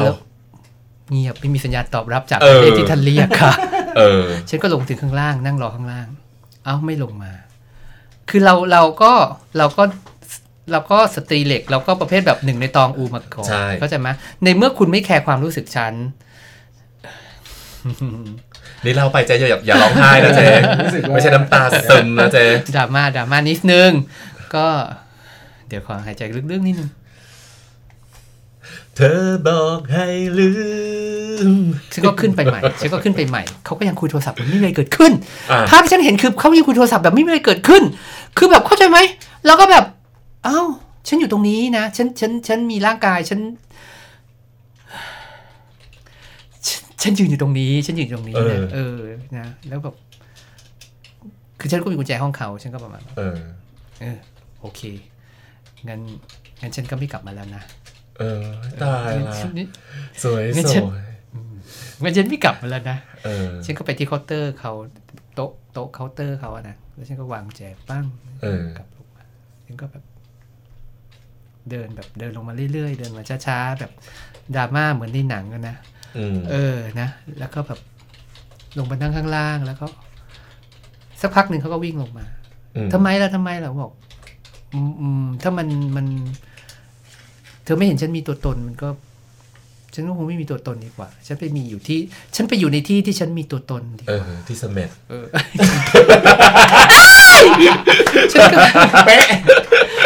S3: เงียบไม่มีสัญญาณตอบรับจาก
S2: เอ
S3: ป
S2: อ
S3: ระเทศที่ท่านเรียกค่ะ
S2: เออ
S3: ฉันก็ลงถึงข้างล่าง นั่งรอข้างล่าง เอ้าไม่ลงมา คือเราเราก็เราก็เราก็สตรีเหล็กเราก็ประเภทแบบหนึ่งในตองอูมาก่อน
S2: ใช่
S3: เข้าใจไหมในเมื่อคุณไม่แคร์ความรู้สึกฉัน
S2: นี่เล่าไปเจ๊อย่าอย่าร้องไห้นะเจ๊
S4: รู้สึกว่า
S2: ไม่ใช่น้ำตาซึมนะเจ๊
S3: ดราม่าดราม่านิดนึง ก็ เดี๋ยวขอหายใจลึกๆนิดนึง
S2: เธอบอกให้ลืม
S3: ฉันก็ขึ้นไปใหม่ฉันก็ขึ้นไปใหม่เขาก็ยังคุยโทรศัพท์เหมือนไม่มีอะไรเกิดขึ้น
S2: อ่า
S3: ภาพที่ฉันเห็นคือเขายังคุยโทรศัพท์แบบไม่มีอะไรเกิดขึ้น คือแบบเข้าใจไหมแล้วก็แบบ เอ้า ฉันอยู่ตรงนี้นะฉันฉันฉันมีร่างกายฉันฉันฉันยืนอยู่ตรงนี้ ฉันยืนอยู่ตรงนี้นะเออนะแล้วแบบคือฉันก็มีกุญแจห้องเขาฉันก็ประมาณว่า
S2: เออ
S3: เออ โอเคงั้นงั้นฉันก็ไม่กลับมาแล้วนะ
S2: เออ ตายละ
S3: ฉัน
S2: ซวย
S3: งั้นฉันซ
S2: วย
S3: งั้นฉันไม่กลับมาแล้วนะ
S2: เออ
S3: ฉันก็ไปที่เคาน์เตอร์เขาโต๊ะโต๊ะเคาน์เตอร์เขาอะนะแล้วฉันก็วางกุญแจปั้ง
S2: เออ
S3: กลับลงมาฉันก็แบบ เดินแบบเดินลงมาเรื่อยๆ เดินมาช้าๆแบบดราม่าเหมือนในหนังอะนะ
S2: อืม
S3: เออนะ แล้วก็แบบลงมานั่งข้างล่างแล้วก็สักพักหนึ่งเขาก็วิ่งลงมา
S2: อืม
S3: ทำไมล่ะทำไมล่ะบอกอืมอืมถ้ามันมัน เธอไม่เห็นฉันมีตัวตนมันก็ ฉันก็คงไม่มีตัวตนดีกว่า ฉันไปมีอยู่ที่ ฉันไปอยู่ในที่ที่ฉันมีตัวตนดีก
S2: เอ
S3: ว่า
S2: อที่เสม็ด
S3: เออฉันก็
S4: เป๊ะ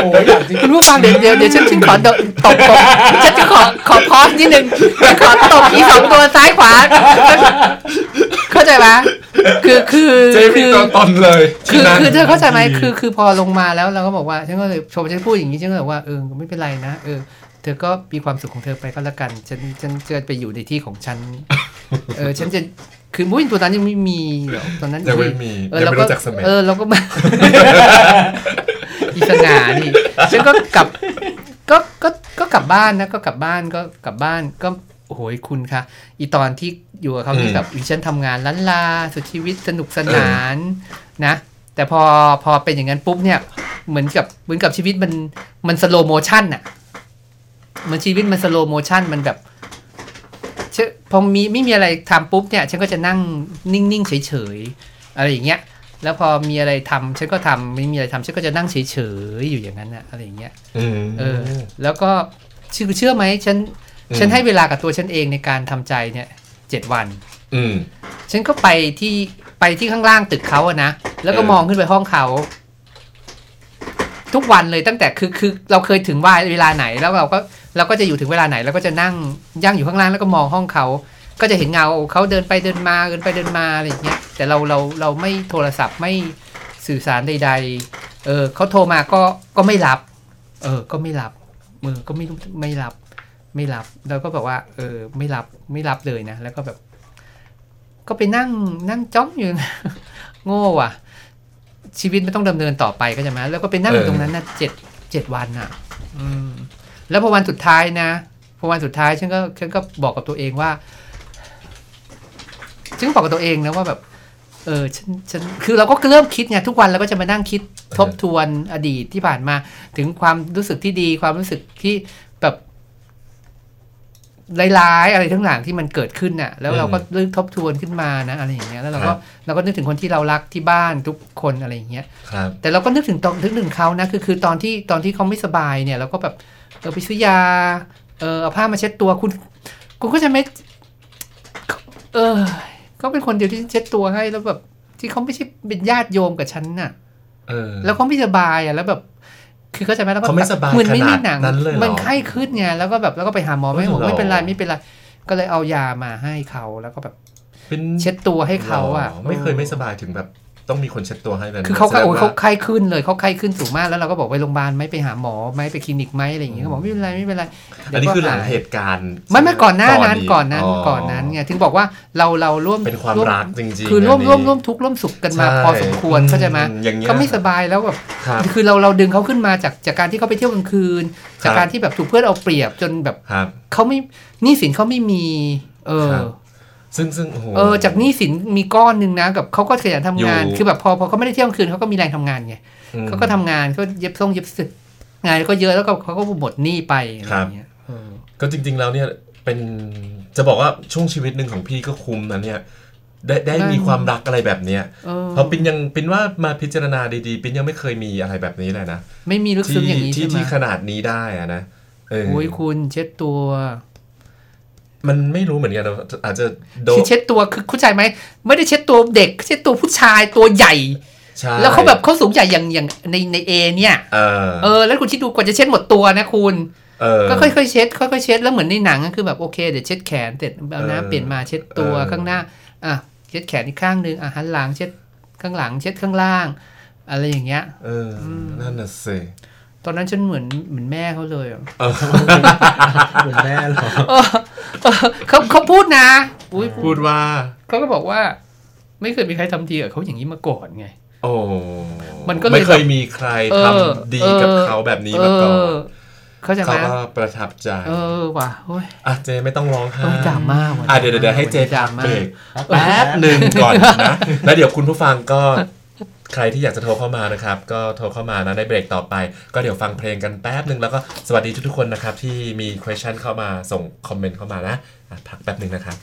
S4: โอ้ยอยากจริง
S3: คุณผู้ฟังเดี๋ยวเดี๋ยวเดี๋ยวฉันฉันขอตบตบตบฉันจะขอขอพอสนิดนึงจะขอตบอีสองตัวซ้ายขวา เข้าใจไหมคือคือ
S2: เจ
S3: คื
S2: มี
S3: อ
S2: ตัวตนเลย
S3: คือ
S2: ที่นั่น
S3: คือเธอเข้าใจไหมคือคือพอลงมาแล้วเราก็บอกว่า ฉันก็เลยพอฉันพูดอย่างนี้ฉันก็เลยบอกว่าเออไม่เป็นไรนะเออ เธอก็มีความสุขของเธอไปก็แล้วกัน ฉันฉันจะไปอยู่ในที่ของฉัน เออ ฉันจะคือมุ้ยตัวนั้นยังไม่มีหรอกตอนนั้น
S2: ยังไม่มี
S3: เออ
S2: ยัง
S3: เรา
S2: ไม่
S3: ก็
S2: รู้จักเสม็ด
S3: เออเราก็มาอีสง่านี่ฉันก็กลับก็ก็ก็กลับบ้านนะก็กลับบ้านก็กลับบ้านก็โอ้โหคุณคะอีตอนที่อยู่กับเขาที่แบบอีฉันทำงานล้านลาสุดชีวิตสนุกสนานนะ แต่พอพอเป็นอย่างนั้นปุ๊บเนี่ย เหมือนกับเหมือนกับชีวิตมันมัน slow motion อะเห มือนชีวิตมัน slow motion มันแบบเชพอมีไม่มีอะไรทำปุ๊บเนี่ย ฉันก็จะนั่งนิ่งๆเฉยๆอะไรอย่างเงี้ย แล้วพอมีอะไรทำฉันก็ทำไม่มีอะไรทำฉันก็จะนั่งเฉยๆอยู่อย่างนั้นอะอะไรอย่างเงี้ย
S2: อืม
S3: เออ แล้วก็เชื่อเชื่อไหมฉัน
S2: อืม
S3: ฉันให้เวลากับตัวฉันเองในการทำใจเนี่ยเจ็ดวัน
S2: อืม
S3: ฉันก็ไปที่ไปที่ข้างล่างตึกเขาอะนะแล้วก็
S2: เออ
S3: มองขึ้นไปห้องเขาทุกวันเลยตั้งแต่คือคือเราเคยถึงว่าเวลาไหนแล้วเราก็ เราก็จะอยู่ถึงเวลาไหนเราก็จะนั่งย่างอยู่ข้างล่างแล้วก็มองห้องเขา ก็จะเห็นเงาเขาเดินไปเดินมาเดินไปเดินมาอะไรอย่างเงี้ยแต่เราเราเราไม่โทรศัพท์ไม่สื่อสารใด ๆ เออเขาโทรมาก็ก็ไม่รับ เออ ก็ไม่รับมือก็ไม่ไม่รับ ไม่รับแล้วก็แบบว่า เออ ไม่รับไม่รับเลยนะแล้วก็แบบ ก็ไปนั่งนั่งจ้องอยู่นะโง่ว่ะ ชีวิตมันต้องดำเนินต่อไปก็จะมาแล้วก็ไปนั่งอยู่ตรงนั้นนะเจ็ดเจ็ดวันอะ อืม แล้วพอวันสุดท้ายนะพอวันสุดท้ายฉันก็ฉันก็บอกกับตัวเองว่าฉันก็บอกกับตัวเองนะว่าแบบ เออฉันฉันคือเราก็เริ่มคิดไงทุกวันเราก็จะมานั่งคิดทบทวนอดีตที่ผ่านมา ถึงความรู้สึกที่ดีความรู้สึกที่แบบร้ายๆอะไรทั้งหลังที่มันเกิดขึ้นน่ะ แล้วเราก็เริ่มทบทวนขึ้นมานะ อะไรอย่างเงี้ยแล้วเราก็เราก็นึกถึงคนที่เรารักที่บ้านทุกคนอะไรอย่างเงี้ย
S2: ครับ
S3: แต่เราก็นึกถึงตอนนึกถึงเขานะคือคือตอนที่ตอนที่เขาไม่สบายเนี่ย เราก็แบบ เออไปซื้อยา เออเอาผ้ามาเช็ดตัวคุณคุณก็จะไม่ เออก็เป็นคนเดียวที่เช็ดตัวให้แล้วแบบ ที่เขาไม่ใช่เป็นญาติโยมกับฉันน่ะ
S2: เออ
S3: แล้วเขาไม่สบายอะแล้วแบบ คือเข้าใจไหมแล้วก็
S2: เขาไม่สบาย
S3: เหมือนไม่
S2: ขนา
S3: มี
S2: ด
S3: หนัง
S2: นั้นเลยเหรอ
S3: มันไข้ขึ้นไงแล้วก็แบบแล้วก็ไปหาหมอไม่บอก
S2: เหรอ
S3: ไม่เป็นไรไม่เป็นไรก็เลยเอายามาให้เขาแล้วก็แบบ
S2: เป็น
S3: เช็ดตัวให้เขาอะ
S2: หรไม่เคยไม่สบายถึงแบบ ต้องมีคนเช็ดตัวให้เลย
S3: คือเขา
S2: แสดง
S3: โอ้ย
S2: ว่
S3: เขาไข้ขึ้นเลยเขาไข้ขึ้นสูงมากแล้วเราก็บอกไปโรงพยาบาลไหมไปหาหมอไหมไปคลินิกไหมอะไรอย่างเงี้ยเขาบอกไม่เป็นไรไม่เป็นไร
S2: อันนี้คือหลัง
S3: ดี๋ยวก็าย
S2: เหตุการณ์
S3: ไม่ไม่ก่อนหน้านั้น
S2: อี
S3: ก่อนนั้นก่อนนั้นไงถึงบอกว่าเราเราร่วม
S2: เป็นความ
S3: ร่ว
S2: รักจริงๆ
S3: คือร่วม
S2: นนี้
S3: ร่วมร่วมทุกข์ร่วมสุขกันมา
S2: ใช่
S3: พอสมควรเข้าใจไหม
S2: อือย่างเงี้ย
S3: เขาไม่สบายแล้วแบบ
S2: ครับ
S3: คือเราเราดึงเขาขึ้นมาจากจากการที่เขาไปเที่ยวกลางคืน
S2: ครับ
S3: จากการที่แบบถูกเพื่อนเอาเปรียบจนแบบ
S2: ครับ
S3: เขาไม่หนี้สินเขาไม่มี เออ
S2: ครับ ซึ่งซึ่งโอ้โห
S3: เออจากหนี้สินมีก้อนหนึ่งนะกับเขาก็ขยันทำงาน
S2: อยู่
S3: คือแบบพอพอเขาไม่ได้เที่ยวกลางคืนเขาก็มีแรงทำงานไง
S2: อืม
S3: เขาก็ทำงานเขาเย็บส่งเย็บสึกงานก็เยอะแล้วก็เขาก็หมดหนี้ไปอะไร
S2: ครับ
S3: อย่างเงี้ยเออ
S2: ก็จริง ๆ แล้วเนี่ยเป็นจะบอกว่าช่วงชีวิตหนึ่งของพี่ก็คุ้มนะเนี่ยได้ได้มีความรักอะไรแบบเนี้ย
S3: เออ
S2: เพราะปินยังปินว่ามาพิจารณาดีๆ ปินยังไม่เคยมีอะไรแบบนี้เลยนะ
S3: ไม่มีลึกซึ้งอย่างนี้
S2: ที่
S3: ใช่ไหม
S2: ที่ขนาดนี้ได้อะนะเออ
S3: โอ้ยคุณเช็ดตัว
S2: มันไม่รู้เหมือนกันนะอาจจะโด
S3: คือเช็ดตัวคือเข้าใจไหมไม่ได้เช็ดตัวเด็กเช็ดตัวผู้ชายตัวใหญ่
S2: ใช่
S3: แล้วเขาแบบเขาสูงใหญ่อย่างอย่างในในเอเนี่ย
S2: เออ
S3: เออแล้วคุณคิดดูกว่าจะเช็ดหมดตัวนะคุณ
S2: เออ
S3: ก็ค่อยๆเช็ดค่อยๆเช็ดแล้วเหมือนในหนังก็คือแบบโอเคเดี๋ยวเช็ดแขนเสร็จเอา
S2: เออ
S3: น้ำเปลี่ยนมาเช็ดตัว
S2: เออ
S3: ข้างหน้าอะเช็ดแขนอีกข้างหนึ่งอะหันหลังเช็ดข้างหลัง เช็ดข้างล่าง อะไรอย่างเงี้ย
S2: เอออนั่นน่ะสิ
S3: ตอนนั้นฉันเหมือนเหมือนแม่เขาเลยอะ
S4: เหมือนแม่เหรอ
S3: เออเออเขาเขาพูดนะอุ้ย
S2: พูดว่า
S3: เขาก็บอกว่า ไม่เคยมีใครทำทีกับเขาอย่างนี้มาก่อนไง
S2: โอ้
S3: มันก็เลย
S2: ไม่เคยมีใคร
S3: เอ
S2: ท
S3: อำ
S2: ดีกับ
S3: เออ
S2: เขาแบบนี้มาก่อน
S3: เออเขาใจะ
S2: เขา
S3: ไหม
S2: ก็ประทับใจ
S3: เออว่ะโอ้ย
S2: อะเจไม่ต้องร้องไห้
S3: โอ้ยดราม่าว่ะ
S2: อะเดี๋ยวเดี๋ยวให้เจ
S3: ดรา
S2: พัก
S3: ม่า
S2: เบรกแป๊บหนึ่งก่อนนะ แล้วเดี๋ยวคุณผู้ฟังก็ ใครที่อยากจะโทรเข้ามานะครับ ก็โทรเข้ามานะในเบรกต่อไป ก็เดี๋ยวฟังเพลงกันแป๊บหนึ่งแล้วก็สวัสดีทุกๆคนนะครับ ที่มี question เข้ามาส่งคอมเมนต์เข้ามานะอะพักแป๊บหนึ่งนะครับ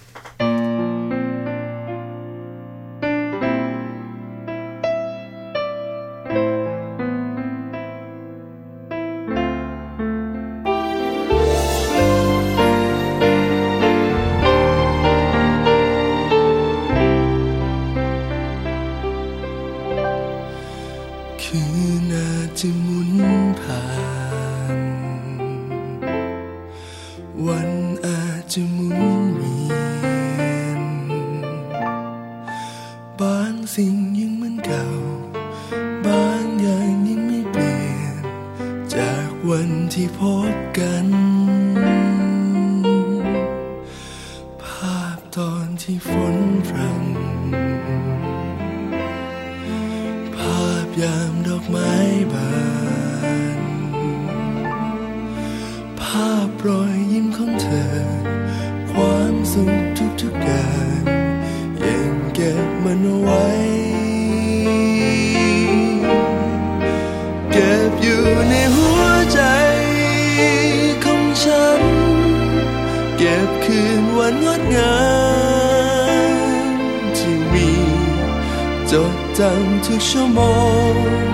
S5: จำทุก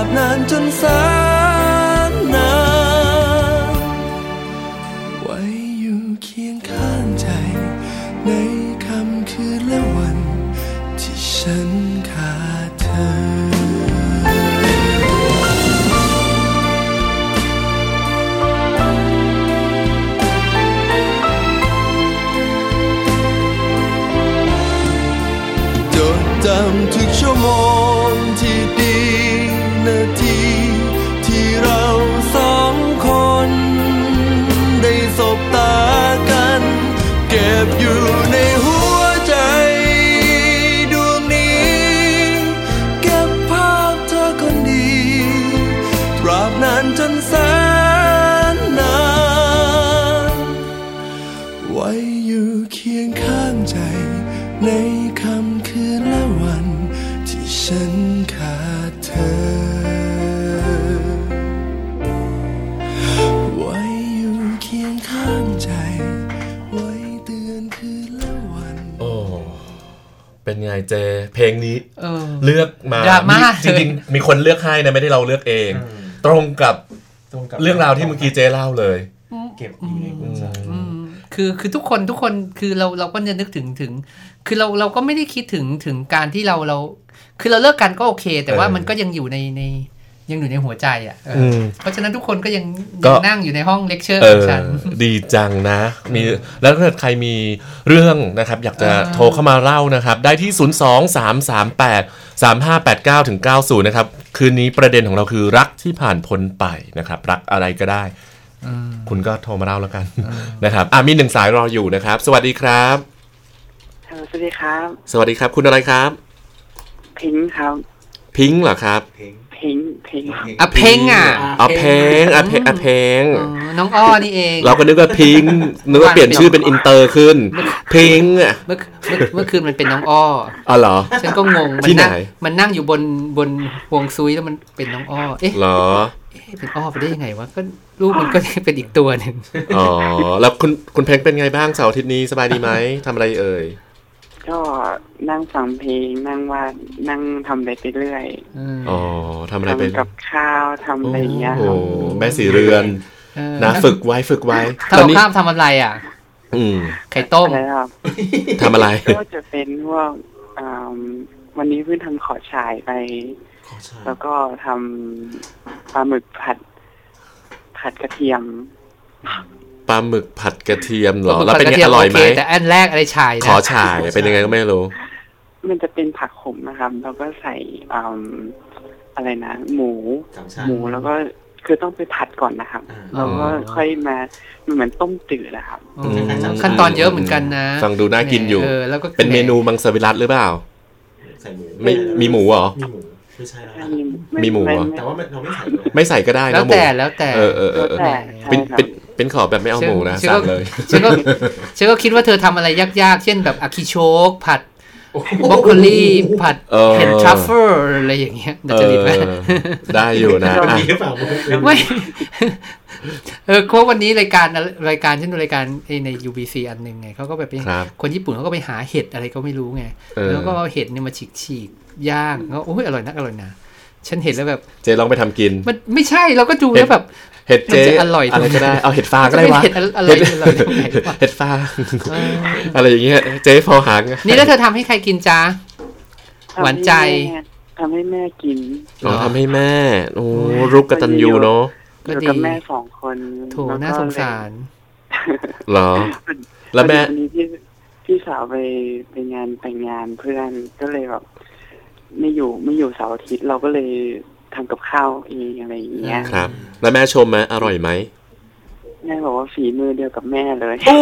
S5: าบนานจนแสน
S2: เป็นไงเจ เพลงนี้
S3: เออ
S2: เลือกมา
S3: ดราม่า
S2: จริงๆ มีคนเลือกให้นะไม่ได้เราเลือกเอง ตรงกับ
S4: ตรงกับ
S2: เรื่องราวที่เมื่อกี้เจ๊เล่าเลย
S4: เก็บอยู่ในหัวใจ
S3: อืมคือคือทุกคนทุกคนคือเราเราก็จะนึกถึงถึง คือเราเราก็ไม่ได้คิดถึงถึงการที่เราเรา คือเราเลิกกันก็โอเค แต่ว่า
S2: เออ
S3: มันก็ยังอยู่ในใน ยังอยู่ในหัวใจอะเอออ
S2: ม
S3: เพราะฉะนั้นทุกคนก็ยัง
S2: ก็
S3: ยังนั่งอยู่ในห้องเลคเชอร์
S2: เอ
S3: ของ
S2: อ
S3: ฉัน
S2: ดีจังนะ มีแล้วถ้าเกิดใครมีเรื่องนะครับ อยากจะ
S3: อ่า
S2: โทรเข้ามาเล่านะครับ ได้ที่ 0 2 3 3 8 3 5 8 9ถึง90 นะครับ คืนนี้ประเด็นของเราคือรักที่ผ่านพ้นไปนะครับ รักอะไรก็ได้ คุณก็โทรมาเล่าแล้วกันนะครับอะมีหนึ่งสายรออยู่นะครับ สวัสดีครับ
S6: ฮัลโหลสวัสดีครับ
S2: สวัสดีครับ คุณอะไรครับ
S6: พิงค์ครับ
S2: พิงค์เหรอครับ
S4: เพลง
S6: พิงค์พิงค์
S3: อะเพลงอะ
S2: เอาเพลงอะเพลงอะเพลง
S3: อ๋อน้องอ้อนี่เอง
S2: เราก็นึกว่าพิงค์นึกว่าเปลี่ยนชื่อเป็นอินเตอร์ขึ้นพิงค์อะ
S3: เมื่อเมื่อเมื่อคืนมันเป็นน้องอ้อ
S2: อ๋อเหรอ
S3: ฉันก็งงมั
S2: ที่ไหน
S3: นั่งมันนั่งอยู่บนบนห่วงซุยแล้วมันเป็นน้องอ้อเอ๊ะ
S2: เหรอ
S3: เอ๊ะเป็นอ้อไปได้ยังไงวะก็รูปมันก็เป็นอีกตัวหนึ่ง
S2: อ๋อแล้วคุณคุณเพลงเป็นไงบ้างเสาร์อาทิตย์นี้สบายดีไหมทำอะไรเอ่ย
S6: ก็นั่งฟังเพลงนั่งวาดนั่งทำอะไรไปเรื่อย
S2: อ๋อทำอะไรเป็น
S6: ทำกับข้าวทำอะไรอย่างเงี้ย
S2: โอ้
S6: ครับ
S2: โหแม่สีเรือน
S3: เออ
S2: นะฝึกไว้ฝึกไว้
S3: ถ้า
S2: ตอน
S3: เอา
S2: นี้
S3: ข้ามทำอะไรอะ
S2: อืม
S3: ไข่ต้ม
S6: อะไรครับ
S2: ทำอะไร
S6: ก็จะเป็นพวกอ่าวันนี้เพิ่งทำขอฉายไป
S4: ขอชา
S6: แล้วก็ทำปลาหมึกผัด ผัดกระเทียม
S2: ปลาหมึกผัดกระเทียมเหรอ
S3: ปลาหมึก
S2: แล้วเป็น
S3: ผัดกระ
S2: ไง
S3: เทียม
S2: อร่อยไหม
S3: โอเคแต่อันแรกอะไรชายนะ
S2: ขอฉายเป็นยังไงก็ไม่รู้
S6: มันจะเป็นผักขมนะครับแล้วก็ใส่อ่าอะไรนะหมู
S4: สามชาติ
S6: หมูแล้วก็คือต้องไปผัดก่อนนะครับ
S4: อ่า
S6: แล้วก็ค่อยมามันเหมือนต้มจืดนะครับ
S3: อืมขั้นตอนเยอะเหมือนกันนะ
S2: ฟังดูน่ากินอยู่
S3: เออแล้วก็
S2: เป็นเมนูมังสวิรัตหรือเปล่า
S4: ใส่หมู
S2: ไม่มีหมูเหรอ
S4: มีหมูไม่ใช่แล้ว
S2: มีหมูเหรอ
S4: แต่ว่าเราไม่ใส่เลย
S2: ไม่ใส่ก็ได้
S3: แล้ว
S2: นะหมู
S3: แต่แล้วแต่
S2: เออเออเออเออ
S6: แล้วแต่
S2: เป็น
S6: ใช่ครับ
S2: เป็นเป็นขอแบบไม่เอาหมูนะ
S3: ฉั
S2: สั่
S3: ก็
S2: งเลย
S3: ฉันก็ฉันก็คิดว่าเธอทำอะไรยากๆ เช่นแบบอาคิโชกผัดบรอกโคลีผัด
S2: เออ
S3: เห็ดทรัฟเฟิลอะไรอย่างเงี้ยน่าจะดีไหม
S2: เออได้อยู่นะ
S4: มัน
S2: อะ
S4: มีหรือเปล่า
S3: ไม่เออเพราะวันนี้รายการรายการเช่นรายการไอ้ใน UBC อันหนึ่งไงเขาก็แบบไป
S2: ครับ
S3: คนญี่ปุ่นเขาก็ไปหาเห็ดอะไรก็ไม่รู้ไง
S2: เออ
S3: แล้วก็เอาเห็ดเนี่ยมาฉีกฉีกๆย่างแล้วโอ้ยอร่อยนักอร่อยนะฉันเห็นแล้วแบบ
S2: เจลองไปทำกิน
S3: มันไม่ใช่เราก็ดู
S2: เห็ด
S3: แล้วแบบ
S2: เห็ดเจ
S3: มันจะอร่อย
S2: อะไรก็ได้เอาเห็ดฟางก็ได้
S3: จะเป็น
S2: วะ
S3: เห็ดอะไร
S2: เห็ด
S3: อร่อยตรงไหนวะ
S2: เห็ดฟาง
S3: เออ
S2: อะไรอย่างเงี้ยเจ๊พอหาง
S3: นี่แล้วเธอทำให้ใครกินจ้าหวานใจ
S6: ทำให้แม่กิน
S2: อ๋อทำให้แม่โอ้รุกกตันยูเนาะ
S3: ก็
S6: อยู่
S3: ดี
S6: กับแม่สองคน
S3: โถ
S6: แล้วก็
S3: น่าสงสาร
S2: เหรอ แล้วแม่
S6: วันนี้พี่พี่สาวไปไปงานแต่งงานเพื่อนก็เลยแบบไม่อยู่ไม่อยู่เสาร์อาทิตย์เราก็เลย ทำกับข้าวเองอะไรอย่างเงี้ย
S2: ครับ แล้วแม่ชมไหมอร่อยไหม
S6: แม่บอกว่าฝีมือเดียวกับแม่เลย
S2: โอ้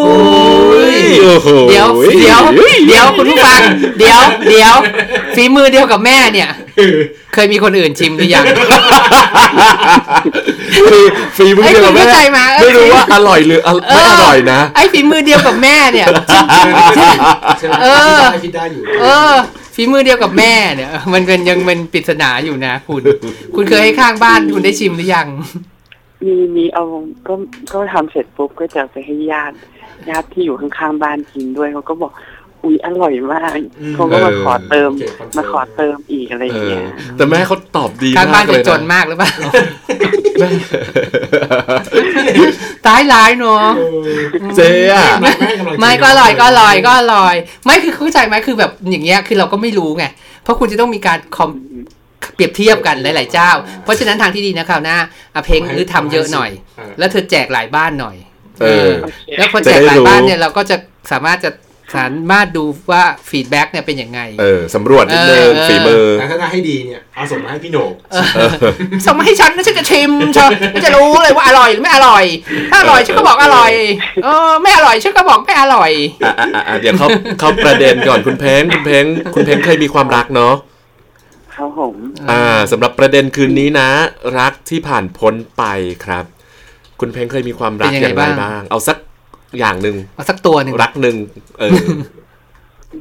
S2: ยโอ้โห
S3: เดี๋ยวเดี๋ยวเดี๋ยวคุณผู้ฟัง เดี๋ยวเดี๋ยวฝีมือเดียวกับแม่เนี่ย เคยมีคนอื่นชิมหรือยัง
S2: คือฝีมือ
S3: ไอ้
S2: เดียวกับ
S3: คุณ
S2: แม่
S3: เข้าใจไหม
S2: ไม่รู้ว่าอร่อยหรือไม่อร่อยนะ
S3: ไอ้ฝีมือเดียวกับแม่เนี่ยเออ
S4: คิดได้อยู่
S3: เออ ฝีมือเดียวกับแม่เนี่ยมันเป็นยังเป็นปริศนาอยู่นะคุณ คุณเคยให้ข้างบ้านคุณได้ชิมหรือยัง
S6: มีมีเอาก็ก็ทำเสร็จปุ๊บก็จะไปให้ญาติญาติที่อยู่ข้างๆบ้านกินด้วยเขาก็บอก อุ๊ยอร่อยมาก
S4: อืม
S6: เขาก็มาขอเติม
S4: เก็บคอนเฟิร์ม
S6: มาขอเติมอีกอะไรอ
S2: เอย่างอ
S6: เงี้ย
S2: แต่แม่เขาตอบดี
S3: ข้างบ้ามา
S2: นก
S3: จะ
S2: เลย
S3: จน
S2: นะ
S3: มากหรือเปล่าตายร้ายเนาะ
S2: เจ๊อะ
S4: ไม่ให้กำลังใจ
S3: ไม่ก็อร่อยก็อร่อยก็อร่อย ไม่คือเข้าใจไหมคือแบบอย่างเงี้ยคือเราก็ไม่รู้ไง เพราะคุณจะต้องมีการ compare เปรียบเทียบกันหลาย ๆ เจ้า เพราะฉะนั้นทางที่ดีนะคราวหน้าอะเพลงหรือทำเยอะหน่อย
S4: เออ
S3: แล้วเธอแจกหลายบ้านหน่อย
S2: เออ
S3: แล้วพอ
S2: จะ
S3: แจก
S2: ได้
S3: หลาย
S2: รู้
S3: บ้านเนี่ยเราก็จะสามารถจะ สามารถดูว่า feedback เนี่ยเป็นยังไง
S2: เออสำรวจนิดนึง
S3: เออ
S2: ฝีมือ
S4: แต่ถ้าจะให้ดีเนี่ยเอาส่งมาให้พี่โหน่ง
S3: ส่งมาให้ฉันนะฉันจะชิมฉันฉันจะรู้เลยว่าอร่อยหรือไม่อร่อย ถ้าอร่อยฉันก็บอกอร่อยเออไม่อร่อยฉันก็บอกไม่อร่อย
S2: อะอะอะอะเดี๋ยวเขาเขาประเด็นก่อนคุณเพ้งคุณเพ้งคุณเพ้งเคยมีความรักเนาะ
S6: ครับผม
S2: อ่าสำหรับประเด็นคืนนี้นะ รักที่ผ่านพ้นไปครับ คุณเพ้งเคยมีความรัก
S3: เป็น
S2: อ
S3: ยังไง
S2: ย่างไร
S3: บ้าง
S2: บ้างเอาสัก อย่างหนึ่ง
S3: เอาสักตัวหนึ่ง
S2: รักหนึ่งเออ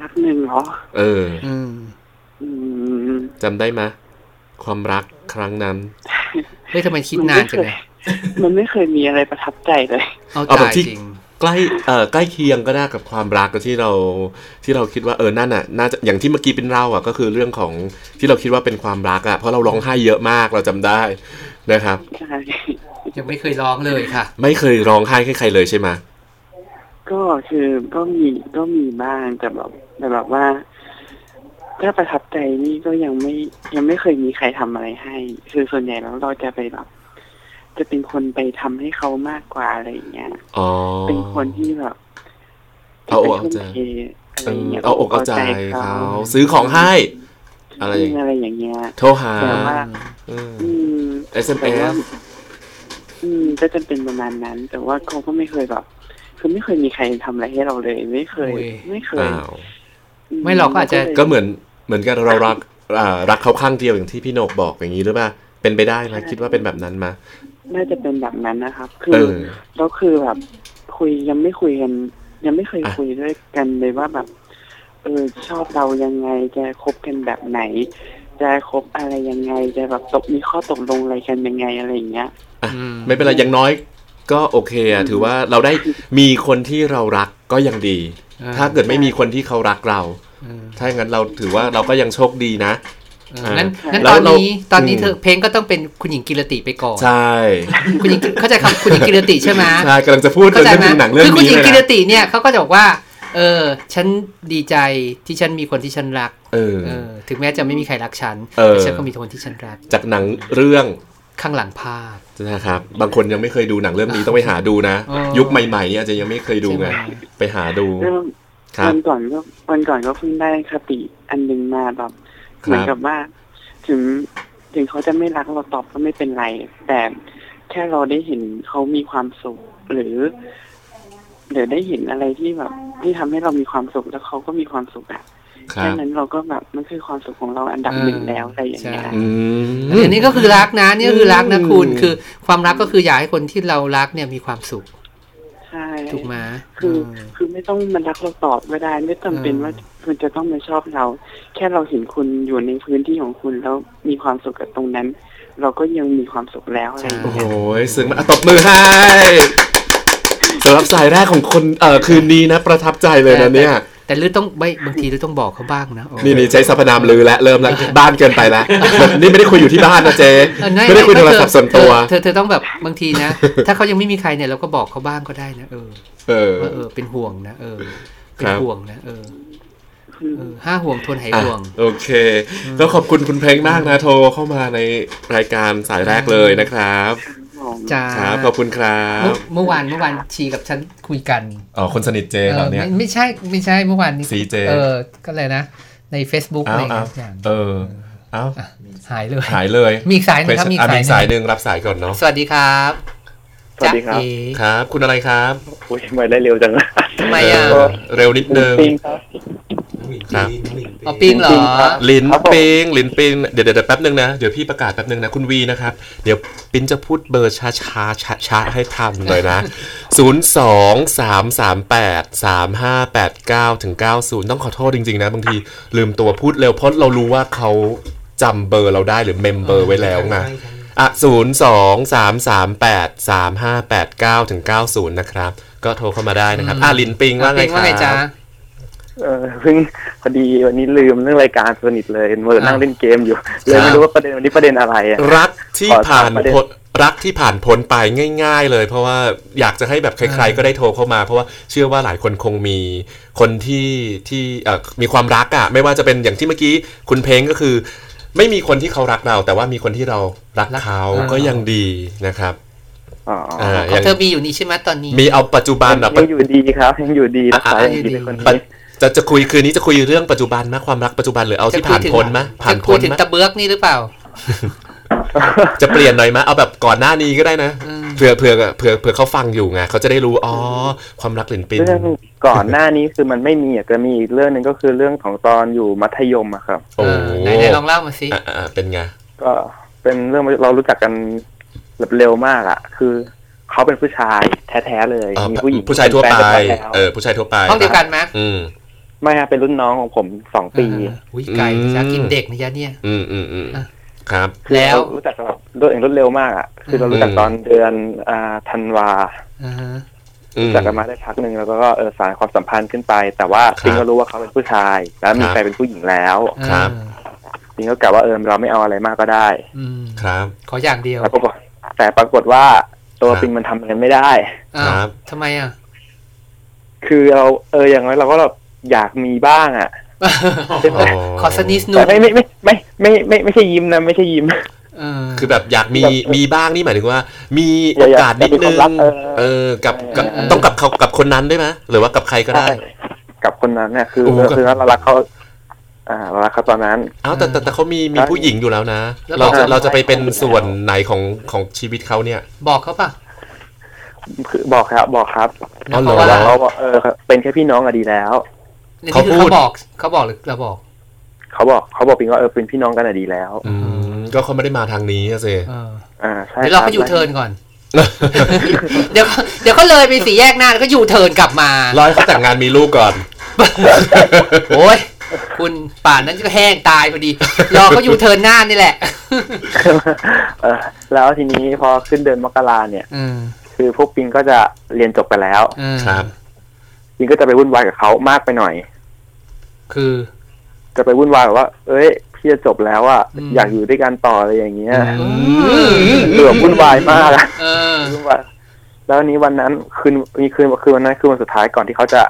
S6: นักหนึ่งเหรอ
S2: เออ
S3: อืม
S6: อืม
S2: จำได้ไหมความรักครั้งนั้น
S3: เฮ้ยทำไมคิดนานจังเลย
S6: มันไม่เคยมีอะไรประทับใจเลย
S3: เอา
S2: เอาแบบ
S3: ตาย
S2: ที่
S3: จริง
S2: ใกล้เอ่อใกล้เคียงก็ได้กับความรักที่เราที่เราคิดว่าเออนั่นอะน่าจะอย่างที่เมื่อกี้เป็นเราอะ ก็คือเรื่องของที่เราคิดว่าเป็นความรักอะเพราะเราร้องไห้เยอะมากเราจำได้นะครับ
S6: ใช่
S3: ยังไม่เคยร้องเลยค่ะ
S2: ไม่เคยร้องไห้ให้ใครเลยใช่ไหม
S6: ก็คือก็มีก็มีบ้างแต่แบบแต่แบบว่า ถ้าประทับใจนี่ก็ยังไม่ยังไม่เคยมีใครทำอะไรให้ คือส่วนใหญ่แล้วเราจะไปแบบจะเป็นคนไปทำให้เขามากกว่าอะไรอย่างเงี้ย
S2: อ๋อ
S6: เป็นคนที่แบบ
S2: เอาอกเอา
S6: ทุ่ม
S2: ใจ
S6: เทอะไร
S2: เอ
S6: อย่าง
S2: อ
S6: เงี้ย
S2: เอาอกเอาใจเขาซื้อของให้อะไรอย่าง
S6: อะไรอย่างเงี้ย
S2: โทรหา
S6: แต่ว่า
S2: อืม
S6: อืม
S2: SMS
S6: แต่ว่าอืมก็จะเป็นประมาณนั้น แต่ว่าเขาก็ไม่เคยแบบ คือไม่เคยมีใครทำอะไรให้เราเลย ไม่เคย
S3: โอ้ย
S6: ไม่เคย
S2: อ้าว
S3: ไม่หรอกก็อาจจะ
S6: เลย
S2: ก็เหมือนเหมือนกันเรารักอ่ารักเขาข้างเดียวอย่างที่พี่โหนกบอกอย่างนี้หรือเปล่าเป็นไปได้ไหมคิดว่าเป็นแบบนั้นไหม
S6: น่าจะเป็นแบบนั้นนะครับ คื
S2: เอ
S6: อ
S2: อ
S6: แล้วคือแบบคุยยังไม่คุยกัน ยังไม่เคย
S2: อะ
S6: คุยด้วยกันเลยว่าแบบเออชอบเรายังไงจะคบกันแบบไหน จะคบอะไรยังไงจะแบบตกมีข้อตกลงอะไรกันยังไงอะไรอย่างเงี้ย
S2: อะ
S3: อืม
S2: ไม่เป็นไรอย่างน้อย ก็โอเคอะถือว่าเราได้มีคนที่เรารักก็ยังดี
S3: อ่า
S2: ถ้าเกิดไม่มีคนที่เขารักเรา
S3: เออ
S2: ถ้าอย่างนั้นเราถือว่าเราก็ยังโชคดีนะ
S3: เอองั้น
S2: อ่า
S3: งั้น
S2: แล้
S3: ต
S2: ว
S3: อนนี้
S2: เรา
S3: ตอนนี้
S2: อืม
S3: เธอเพลงก็ต้องเป็นคุณหญิงกิรติไปก่อน
S2: ใช่
S3: คุณหญิงเข้าใจคำคุณหญิงกิรติใช่ไหม
S2: ใช่กำลังจะพูด
S3: เข้าใจ
S2: เรื่อง
S3: ไหม
S2: หนังเรื่อง
S3: คือคุณ
S2: นี้
S3: หญิง
S2: เลย
S3: กิร
S2: นะ
S3: ติเนี่ยเขาก็จะบอกว่า เออ ฉันดีใจที่ฉันมีคนที่ฉันรัก
S2: เออ
S3: เออถึงแม้จะไม่มีใครรักฉัน
S2: เออ
S3: แต่ฉันก็มีคนที่ฉันรัก
S2: จากหนังเรื่อง
S3: ข้างหลังภาพ
S2: นะครับบางคนยังไม่เคยดูหนังเรื่องนี้ต้องไปหาดูนะ
S3: อ๋อ
S2: ยุคใหม่ๆเนี่ยอาจจะยังไม่เคยดูไง
S3: ใช่ไหม
S2: ไปหาดู
S6: เรื่อง
S2: ครับ
S6: วันก่อนก็วันก่อนก็เพิ่งได้คติอันหนึงมาแบบ
S2: ครับ
S6: เหมือนกับว่า ถึงถึงเขาจะไม่รักเราตอบก็ไม่เป็นไร แต่แค่เราได้เห็นเขามีความสุขหรือหรือได้เห็นอะไรที่แบบที่ทำให้เรามีความสุขแล้วเขาก็มีความสุขอะ
S2: ครั
S6: แค่
S2: บ
S6: นั้นเราก็แบบมันคือความสุขของเราอันดับหนึ่งแล้วอะไรอย่างเงี้ย
S3: ใช่
S2: อืม
S3: อันนี้ก็คือรักนะนี่ก็คือรักนะคุณ
S2: อืม
S3: คือความรักก็คืออยากให้คนที่เรารักเนี่ยมีความสุข
S6: ใช่
S3: ถูกไหม
S6: คือ
S3: เออ
S6: คือไม่ต้องมันรักเราตอบก็ได้ ไม่จำเป็น
S3: เออ
S6: ว่าคุณจะต้องมาชอบเรา แค่เราเห็นคุณอยู่ในพื้นที่ของคุณแล้วมีความสุขกับตรงนั้น เราก็ยังมีความสุขแล้วอะไรอย่าง
S2: โอ้โห
S6: เงี้ย
S2: ซึ้งมากอะตบมือให้สำหรับสายแรกของคนเอ่อคืนนี้นะ ประทับใจเลยนะเนี่ย
S3: แต่ลือต้องไม่บางทีลือต้องบอกเขาบ้างนะโอ้
S2: นี่นี่ใช้สรรพนามลือแล้วเริ่มแล้วบ้านเกินไปแล้วมันนี่ไม่ได้คุยอยู่ที่บ้านนะเจ
S3: เออ
S2: ไม่ได้คุยโทรศัพท์ส่วนตัว
S3: เธอเธอเธอต้องแบบบางทีนะ ถ้าเขายังไม่มีใครเนี่ยเราก็บอกเขาบ้างก็ได้นะเออ
S2: เออ
S3: ว่าเออ เป็นห่วงนะเออ เป็น
S2: ครับ
S3: ห่วงนะเออเออห้าห่วงทวนหาย
S2: อะ
S3: ห่วง
S2: โอเคก็ขอบคุณคุณเพลงมากนะโทรเข้ามาในรายการสายแรกเลยนะครับ
S6: ผม
S3: จ้า
S2: ครับขอบคุณครั
S3: เมื่อบเมื่อวานเมื่อวานชีกับฉันคุยกัน
S2: อ๋อคนสนิทเจ
S3: เอ
S2: เหร
S3: อ
S2: อเนี่ย
S3: ไม่ไม่ใช่ไม่ใช่เมื่อวานนี้
S2: CJ
S3: เออก็เลยนะ ใน Facebook อะ
S2: อ้า
S3: ไร
S2: วอ้าว
S3: อย่าง
S2: เออเอ้า
S3: หายเลย
S2: หายเลย
S3: มีอีกสายหนึงครับมีอีก
S2: อะ
S3: สาย
S2: มี
S3: ห
S2: สายห
S3: นึ่ง
S2: นึ่งรับสายก่อนเนาะ
S3: สวัสดีครับ
S7: สวัสดีครับ
S3: จ๊ะเอ๋
S2: ครับ คุณอะไรครับ
S7: อุ้ยไม่ได้เร็วจังเลย
S3: ทำไมอะ
S2: เออเร็วนิดนึง
S7: ปิงครับ
S2: ครับ
S3: เอาปิงเหรอ
S2: ลิน
S7: ครับผม
S2: ปิงลินปิงเดี๋ยวเดี๋ยวเดี๋ยวแป๊บนึงนะ เดี๋ยวพี่ประกาศแป๊บนึงนะ คุณวีนะครับ เดี๋ยวปินจะพูดเบอร์ช้าช้าช้าช้าๆให้ทันเลยนะ 0 2 3 3 8 3 5 8 9ถึง90 ต้องขอโทษจริง ๆ นะ บางทีลืมตัวพูดเร็วเพราะเรารู้ว่าเขาจำเบอร์เราได้หรือเมมเบอร์ไว้แล้วไงอะ0 2 3 3 8 3 5 8 9ถึง90นะครับ ก็โทรเข้ามาได้นะครับ อะลินปิงว่าไง
S3: ปิง
S2: ค
S3: ว่าไง
S2: รั
S3: จ๊ะ
S2: บ
S7: เออเพิ่งพอดีวันนี้ลืมเรื่องรายการสนิทเลยเมื่อนั่งเล่นเกมอยู่ เลยไม่รู้ว่าประเด็นวันนี้ประเด็นอะไรอะ
S2: รักที่
S7: ขอ
S2: ผ่าน
S7: ถามประเด็น
S2: พ้นรักที่ผ่านพ้นไปง่าย ๆ เลย เพราะว่าอยากจะให้แบบใครๆก็ได้โทรเข้ามา เพราะว่าเชื่อว่าหลายคนคงมีคนที่ที่เอ่อมีความรักอะ่ะ ไม่ว่าจะเป็นอย่างที่เมื่อกี้คุณเพลงก็คือ ไม่มีคนที่เขารักเรา แต่ว่ามีคนที่เรารักเขา
S3: อ่า
S2: ก็ยังดีนะครับ
S7: อ๋อ
S2: อ่า
S3: ของ
S2: อย่าง
S3: เธอมีอยู่นี่ใช่ไหมตอนนี้
S2: มีเอาปัจจุบันอะ
S7: ยังอยู่ดีครับยังอยู่ดีรักษา
S2: อะ
S7: อย่างดีเป็นคน
S2: ปัจ
S7: นี้
S2: จะจะคุยคืนนี้จะคุยเรื่องปัจจุบันไหมความรักปัจจุบันหรือเอาที่ผ่านพ้นไหมผ่าน
S3: จะคุ
S2: พ้
S3: ย
S2: น
S3: ถึง
S2: ไหม
S3: ตะเบือกนี่หรือเปล่า
S2: จะเปลี่ยนหน่อยไหมเอาแบบก่อนหน้านี้ก็ได้นะ
S3: อืม
S2: เผื่อเผื่อเผื่อเผื่อเขาฟังอยู่ไงเขาจะได้รู้อ๋อความรักหลินปิน
S7: เรื่องก่อนหน้านี้คือมันไม่มีอะจะมีอีกเรื่องหนึ่งก็คือเรื่องของตอนอยู่มัธยมอะครับ
S2: โอ้
S3: เออไหนไหนลองเล่ามาสิ
S2: อะอะเป็นไง
S7: ก็เป็นเรื่องเรารู้จักกันแบบเร็วมากอะคือเขาเป็นผู้ชายแท้ๆเลย
S2: อ๋อ
S7: มีผู้หญิง
S2: ผู้ชายทั่วไป
S7: เป็นแฟนกันแล้ว
S2: เออผู้ชายทั่วไป
S3: ห้องเดียวกันไหม
S2: อืม
S7: ไม่ฮะเป็นรุ่นน้องของผมสองปี
S3: เอออุ้ยไก่
S2: อืม
S3: จะกินเด็กนะยะเนี่ย
S2: อืมอืมอืม
S3: อะ
S2: ครับ
S3: แล้ว
S7: เรารู้จักกันแบบรวดเองรวดเร็วมากอะคือเรารู้จัก
S2: อืม
S7: ตอนเดือนอ่าธันวา
S3: อ่าฮะ
S2: อืม
S7: รู้จักกันมาได้พักหนึ่งแล้วก็เออสานความสัมพันธ์ขึ้นไป แต่ว่า
S2: ครับ
S7: ปิงก็รู้ว่าเขาเป็นผู้ชาย แล้วมี
S2: ครับ
S7: แฟนเป็นผู้หญิงแล้ว
S2: ครับ
S3: เออ
S7: ปิงก็กล่าวว่าเออเราไม่เอาอะไรมากก็ได้
S3: อืม
S2: ครับ
S3: ขออย่างเดียว
S7: แล้วปรากฏ
S8: แต่ปรากฏว่าตัว
S2: ครับ
S8: ปิงมันทำอย่างนั้นไม่ได้
S3: อ้าว
S2: ครับ
S3: ทำไมอะ
S8: คือเราเอออย่างน้อยเราก็แบบ อยากมีบ้างอะใช่ไหม
S3: ขอสกนิดห
S8: แต่
S3: นุ่
S8: ไม่ไม่ไม่ไม่ไม่ไม่ไม่ใช่ยิ้มนะไม่ใช่ยิ้ม
S3: เออ
S2: คือแบบอยากมี
S8: แบบ
S2: มีบ้างนี่หมายถึงว่า มี
S8: อ
S2: โอยา
S8: ก
S2: กาสนิด
S8: อยากมี
S2: นึ
S8: ค
S2: ง
S8: วามรักเออ
S2: เออกับกับ
S3: เออ
S2: ต้องกับเขากับคนนั้นได้ไหมหรือว่ากับใครก็ได้
S8: ใช่กับคนนั้นเนี่ยคือ
S2: โอ้โห
S8: คือเรารักเขาอ่าเรารักเขาตอนนั้น
S2: เอ้าแต่แต่แต่เขามีมี
S8: ใช่
S2: ผู้หญิงอยู่แล้วนะ
S3: แล้ว
S2: เรา
S3: บอก
S2: จะ
S3: เขา
S2: เราจะไปเป็นส่วนไหนของของชีวิตเขาเนี่ย
S3: บอกเขาป่ะ
S8: คือบอกครับ บอกครับ
S2: อ๋อเหรอ
S3: เพราะว่า
S8: เขาบอกเออเป็นแค่พี่น้องอะดีแล้ว
S3: นี่
S2: เขา
S3: คือ
S2: พูด
S3: เขาบอกเขาบอกหรือเราบอก
S8: เขาบอกเขาบอกปิงว่าเออเป็นพี่น้องกันอะดีแล้ว
S2: อืมก็เขาไม่ได้มาทางนี้อะสิ
S3: เออ
S8: อ่าใช่
S3: เดี๋ยวเรา
S8: ค
S3: ก็
S8: บ
S3: ยูเทิร์นก่อน เดี๋ยวเดี๋ยวก็เลยไปสี่แยกหน้าแล้วก็ยูเทิร์นกลับมา
S2: รอให้เขาแต่งงานมีลูกก่อน
S3: โอ้ยคุณป่านนั้นก็แห้งตายพอดี รอเขายูเทิร์นหน้านี่แหละ
S8: เออแล้วทีนี้พอขึ้นเดือนมกราเนี่ย
S3: อืม
S8: คือพวกปิงก็จะเรียนจบไปแล้ว
S3: อืม
S2: ครับ
S8: ปิงก็จะไปวุ่นวายกับเขามากไปหน่อย
S3: คือ
S8: จะไปวุ่นวายแบบว่า เอ้ย พี่จะจบแล้วอะ
S3: อืม
S8: อยากอยู่ด้วยกันต่ออะไรอย่างเงี้ย
S3: อืม
S8: คือแบบวุ่นวายมากอะ
S3: เออ
S8: วุ่นวายแล้วนี้วันนั้นคืนมีคืนคืนวันนั้นคือวันสุดท้ายก่อนที่เขาจะ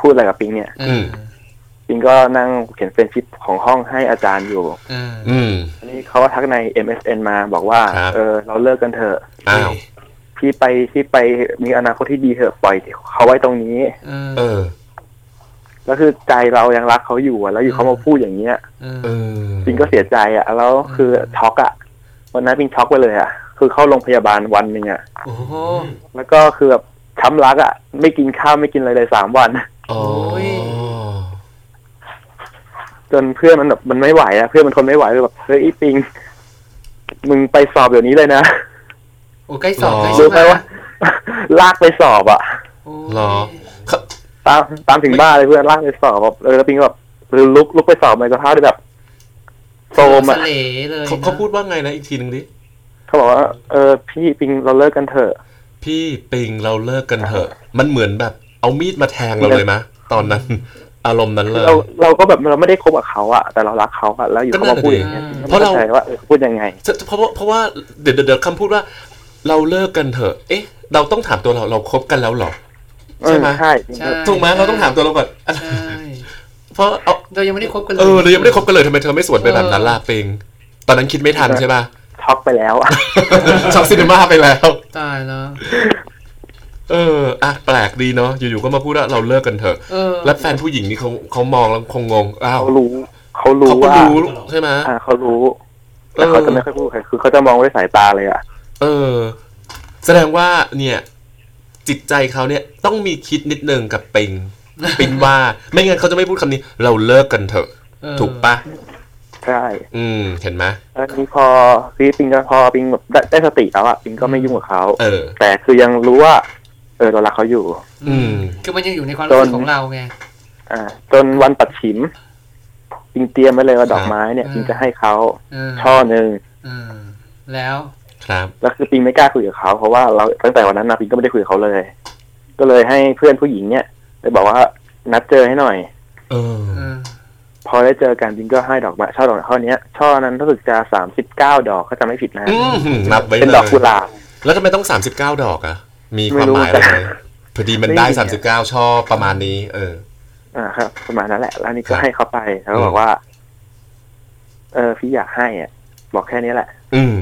S8: พูดอะไรกับปิงเนี่ย
S3: เออ
S8: ปิงก็นั่งเขียนเฟรนด์ชิปของห้องให้อาจารย์อยู่
S3: เออ
S2: อืม
S8: อันนี้เขาก็ทักใน MSN มาบอกว่า
S2: ครับ
S8: เออ เราเลิกกันเถอะ
S2: อ้าว
S8: พี่ไปพี่ไปมีอนาคตที่ดีเถอะปล่อยเขาไว้ตรงนี้
S3: เออ
S2: เออ
S8: แล้วคือใจเรายังรักเขาอยู่อะแล้วอยู่เขามาพูดอย่างเงี้ย
S3: เออ
S2: เออ
S8: ปิงก็เสียใจอะแล้วคือช็อกอะวันนั้นปิงช็อกไปเลยอะคือเข้าโรงพยาบาลวันหนึ่งอะ
S3: โอ้โห
S8: แล้วก็คือแบบช้ำรักอะไม่กินข้าวไม่กินอะไรเลยสามวัน
S2: อ๋อ
S3: ย
S8: จนเพื่อนมันแบบมันไม่ไหวอะเพื่อนมันทนไม่ไหวเลยแบบเฮ้ยอีปิง มึงไปสอบเดี๋ยวนี้เลยนะ
S3: โอ้ใกล้สอบ
S2: หรอ
S3: ใกล้
S8: รู้
S3: ใช่
S8: ไหมว่า ลากไปสอบอะ
S3: โอ้ย
S2: เหรอเขา
S8: ตามตามถึงบ้านเลยเพื่อนลากไปสอบแบบเออแล้วปิงก็แบบลุกลุกไปสอบในสภาพที่แบบโซม
S3: ส
S8: อะ
S3: เลเลย
S2: เขา
S3: นะ
S2: เขาพูดว่าไงนะอีกทีหนึ่งดิ
S8: เขาบอกว่าเออพี่ปิงเราเลิกกันเถอะ
S2: พี่ปิงเราเลิกกันเถอะ มันเหมือนแบบ เอามีดมาแทงเราเลยมะ ตอนนั้น อารมณ์นั้นเลย
S8: เราเราก็แบบเราไม่ได้คบกับเขาอะแต่เรารักเขาอะแล้วอยู่เขามาพูดอย่างเงี้ย
S2: เพราะเรา
S8: ไม่ข้ใจว่าเออเขาพูดยังไง
S2: เพราะว่าเพราะว่าเดี๋ยวเดี๋ยวเดี๋ยวคำพูดว่า เราเลิกกันเถอะ เอ๊ะ เราต้องถามตัวเราเราคบกันแล้วเหรอใช่ไหม
S8: เออใช่
S3: ใช่
S2: ถูกไหมเราต้องถามตัวเราก่อน
S3: ใช่
S2: เพราะเอา
S3: เรายังไม่ได้คบกันเลย
S2: เออเรายังไม่ได้คบกันเลยทำไมเธอไม่สวนไปแบบนั้นล่ะปิงตอนนั้นคิดไม่ทันใช่ป่ะ
S8: ช็อกไปแล้วอะ
S2: ช็อก cinema ไปแล้ว
S3: ตายแล้ว
S2: เอออะแปลกดีเนาะอยู่ๆก็มาพูดว่าเราเลิกกันเถอะ
S3: เออ
S2: แล้วแฟนผู้หญิงนี่เขาเขามองแล้วคงงงอ้าว
S8: เขารู้เขารู้
S2: เขาก็
S8: ว่า
S2: รู้ใช่ไหม
S8: อ่าเขารู้แต่เขาจะไม่ค่อยพูดใครคือเขาจะมองด้วยสายตาเลยอะ
S2: เออ แสดงว่าเนี่ย จิตใจเขาเนี่ยต้องมีคิดนิดนึงกับปิงปิงว่าไม่งั้นเขาจะไม่พูดคำนี้ เราเลิกกันเถอะ
S3: เออ
S2: ถูกปะ
S8: ใช่
S2: อืม เห็นไหม
S8: แล้วนี้พอพี่ปิงก็พอปิงแบบได้ได้สติแล้วอะปิงก็ไม่ยุ่งกับเขา
S2: เออ
S8: แต่คือยังรู้ว่า เออเรารักเขาอยู่
S2: อืม
S3: คือมันยังอยู่ในความรู้สึกของเราไง
S8: อ่า จนวันปัดฉิมปิงเตรียมไว้เลยว่าดอกไม้เนี่ย
S3: อ่า
S8: ปิงจะให้เขา
S3: เออ
S8: ช่อหนึ่ง
S3: เออแล้ว
S2: ครับ
S8: แล้วคือปิงไม่กล้าคุยกับเขาเพราะว่าเราตั้งแต่วันนั้นนะปิงก็ไม่ได้คุยกับเขาเลย ก็เลยให้เพื่อนผู้หญิงเนี่ยไปบอกว่านัดเจอให้หน่อย
S2: เออ
S3: เออ
S8: พอได้เจอกันปิงก็ให้ดอกไม้ช่อดอกไม้ช่อเนี้ย ช่อนั้นรู้สึกจะสามสิบเก้าดอกก็จะไม่ผิดนะ
S2: อืมนับไว้
S8: เป็น
S2: เล
S8: ดอกกุ
S2: ย
S8: หลาบ
S2: แล้วทำไมต้องสามสิบเก้าดอกอะมีความ
S8: ไม่รู้
S2: หมายอะไรไหม
S8: แต่
S2: พอดีมัน
S8: ไม่
S2: ได้
S8: มี
S2: สามสิบเก้าช่อประมาณนี้ เออ
S8: อ่าครับ ประมาณนั้นแหละ แล้วนี่
S2: ครั
S8: ก็
S2: บ
S8: ให้เขาไปแล้วก็บอกว่า เออพี่อยากให้อะ บอกแค่นี้แหละ
S2: อืม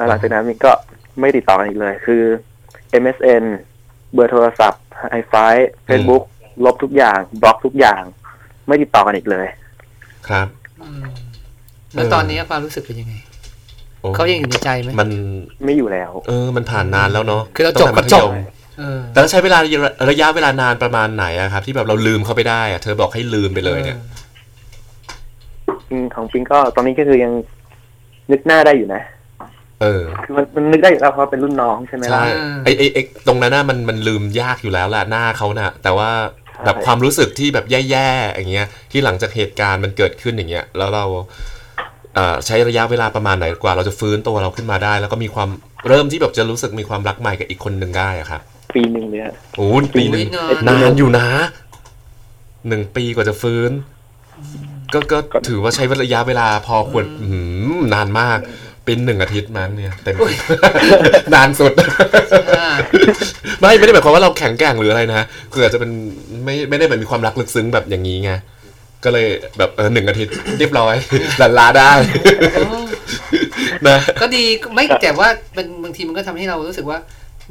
S8: แล้วหลังจากนั้นมินก็ไม่ติดต่อกันอีกเลย คือ MSN เบอร์โทรศัพท์ไอไฟ Facebook ลบทุกอย่าง บล็อกทุกอย่าง ไม่ติดต่อกันอีกเลย
S2: ครับ
S3: อืมแล้วตอนนี้ความรู้สึกเป็นยังไง
S2: โอ้
S3: เขายังอยู่ในใจไหม
S2: มัน
S8: ไม่อยู่แล้ว
S2: เออ มันผ่านนานแล้วเนาะ
S3: คือเราจบ
S2: ตั้งแต่มัธยม
S3: ก็จบเออ
S2: แต่แล้วใช้เวลาระยะเวลานานประมาณไหนอะครับ ที่แบบเราลืมเขาไปได้อะเธอบอกให้ลืมไปเลยเนี่ย
S8: อืมของปิงก็ตอนนี้ก็คือยังนึกหน้าได้อยู่นะ
S2: เออ
S8: คือมันมันนึกได้อยู่แล้วเพราะเป็นรุ่นน้องใช่ไหมล่ะ
S2: ใช่ไอไอไอตรงนั้นน่ะมันมันลืมยากอยู่แล้วแหละหน้าเขาน่ะ แต่ว่าแบบความรู้สึกที่แบบแย่ๆอย่างเงี้ย ที่หลังจากเหตุการณ์มันเกิดขึ้นอย่างเงี้ย แล้วเราเอ่อใช้ระยะเวลาประมาณไหนกว่า เราจะฟื้นตัวเราขึ้นมาได้ แล้วก็มีความเริ่มที่แบบจะรู้สึกมีความรักใหม่กับอีกคนหนึ่งได้อะครับ
S8: ปีหนึ่งเนี่ย
S2: โอ้ยปีหนึ่ง
S3: อุ๊ย
S2: นานอยู่นะหนึ่งปีกว่าจะฟื้น ก็ก็ถือว่าใช้ระยะเวลาพอควรอื้อหือนานมาก เป็นหนึ่งอาทิตย์มั้งเนี่ยเต็มนานสุด
S3: อ่า
S2: ไม่ไม่ได้หมายความว่าเราแข็งแกร่งหรืออะไรนะคืออาจจะเป็นไม่ไม่ได้แบบมีความรักลึกซึ้งแบบอย่างนี้ไงก็เลยแบบเออหนึ่งอาทิตย์เรียบร้อยหลันลาได้นะ
S3: ก็ดีไม่แต่ว่ามันบางทีมันก็ทำให้เรารู้สึกว่า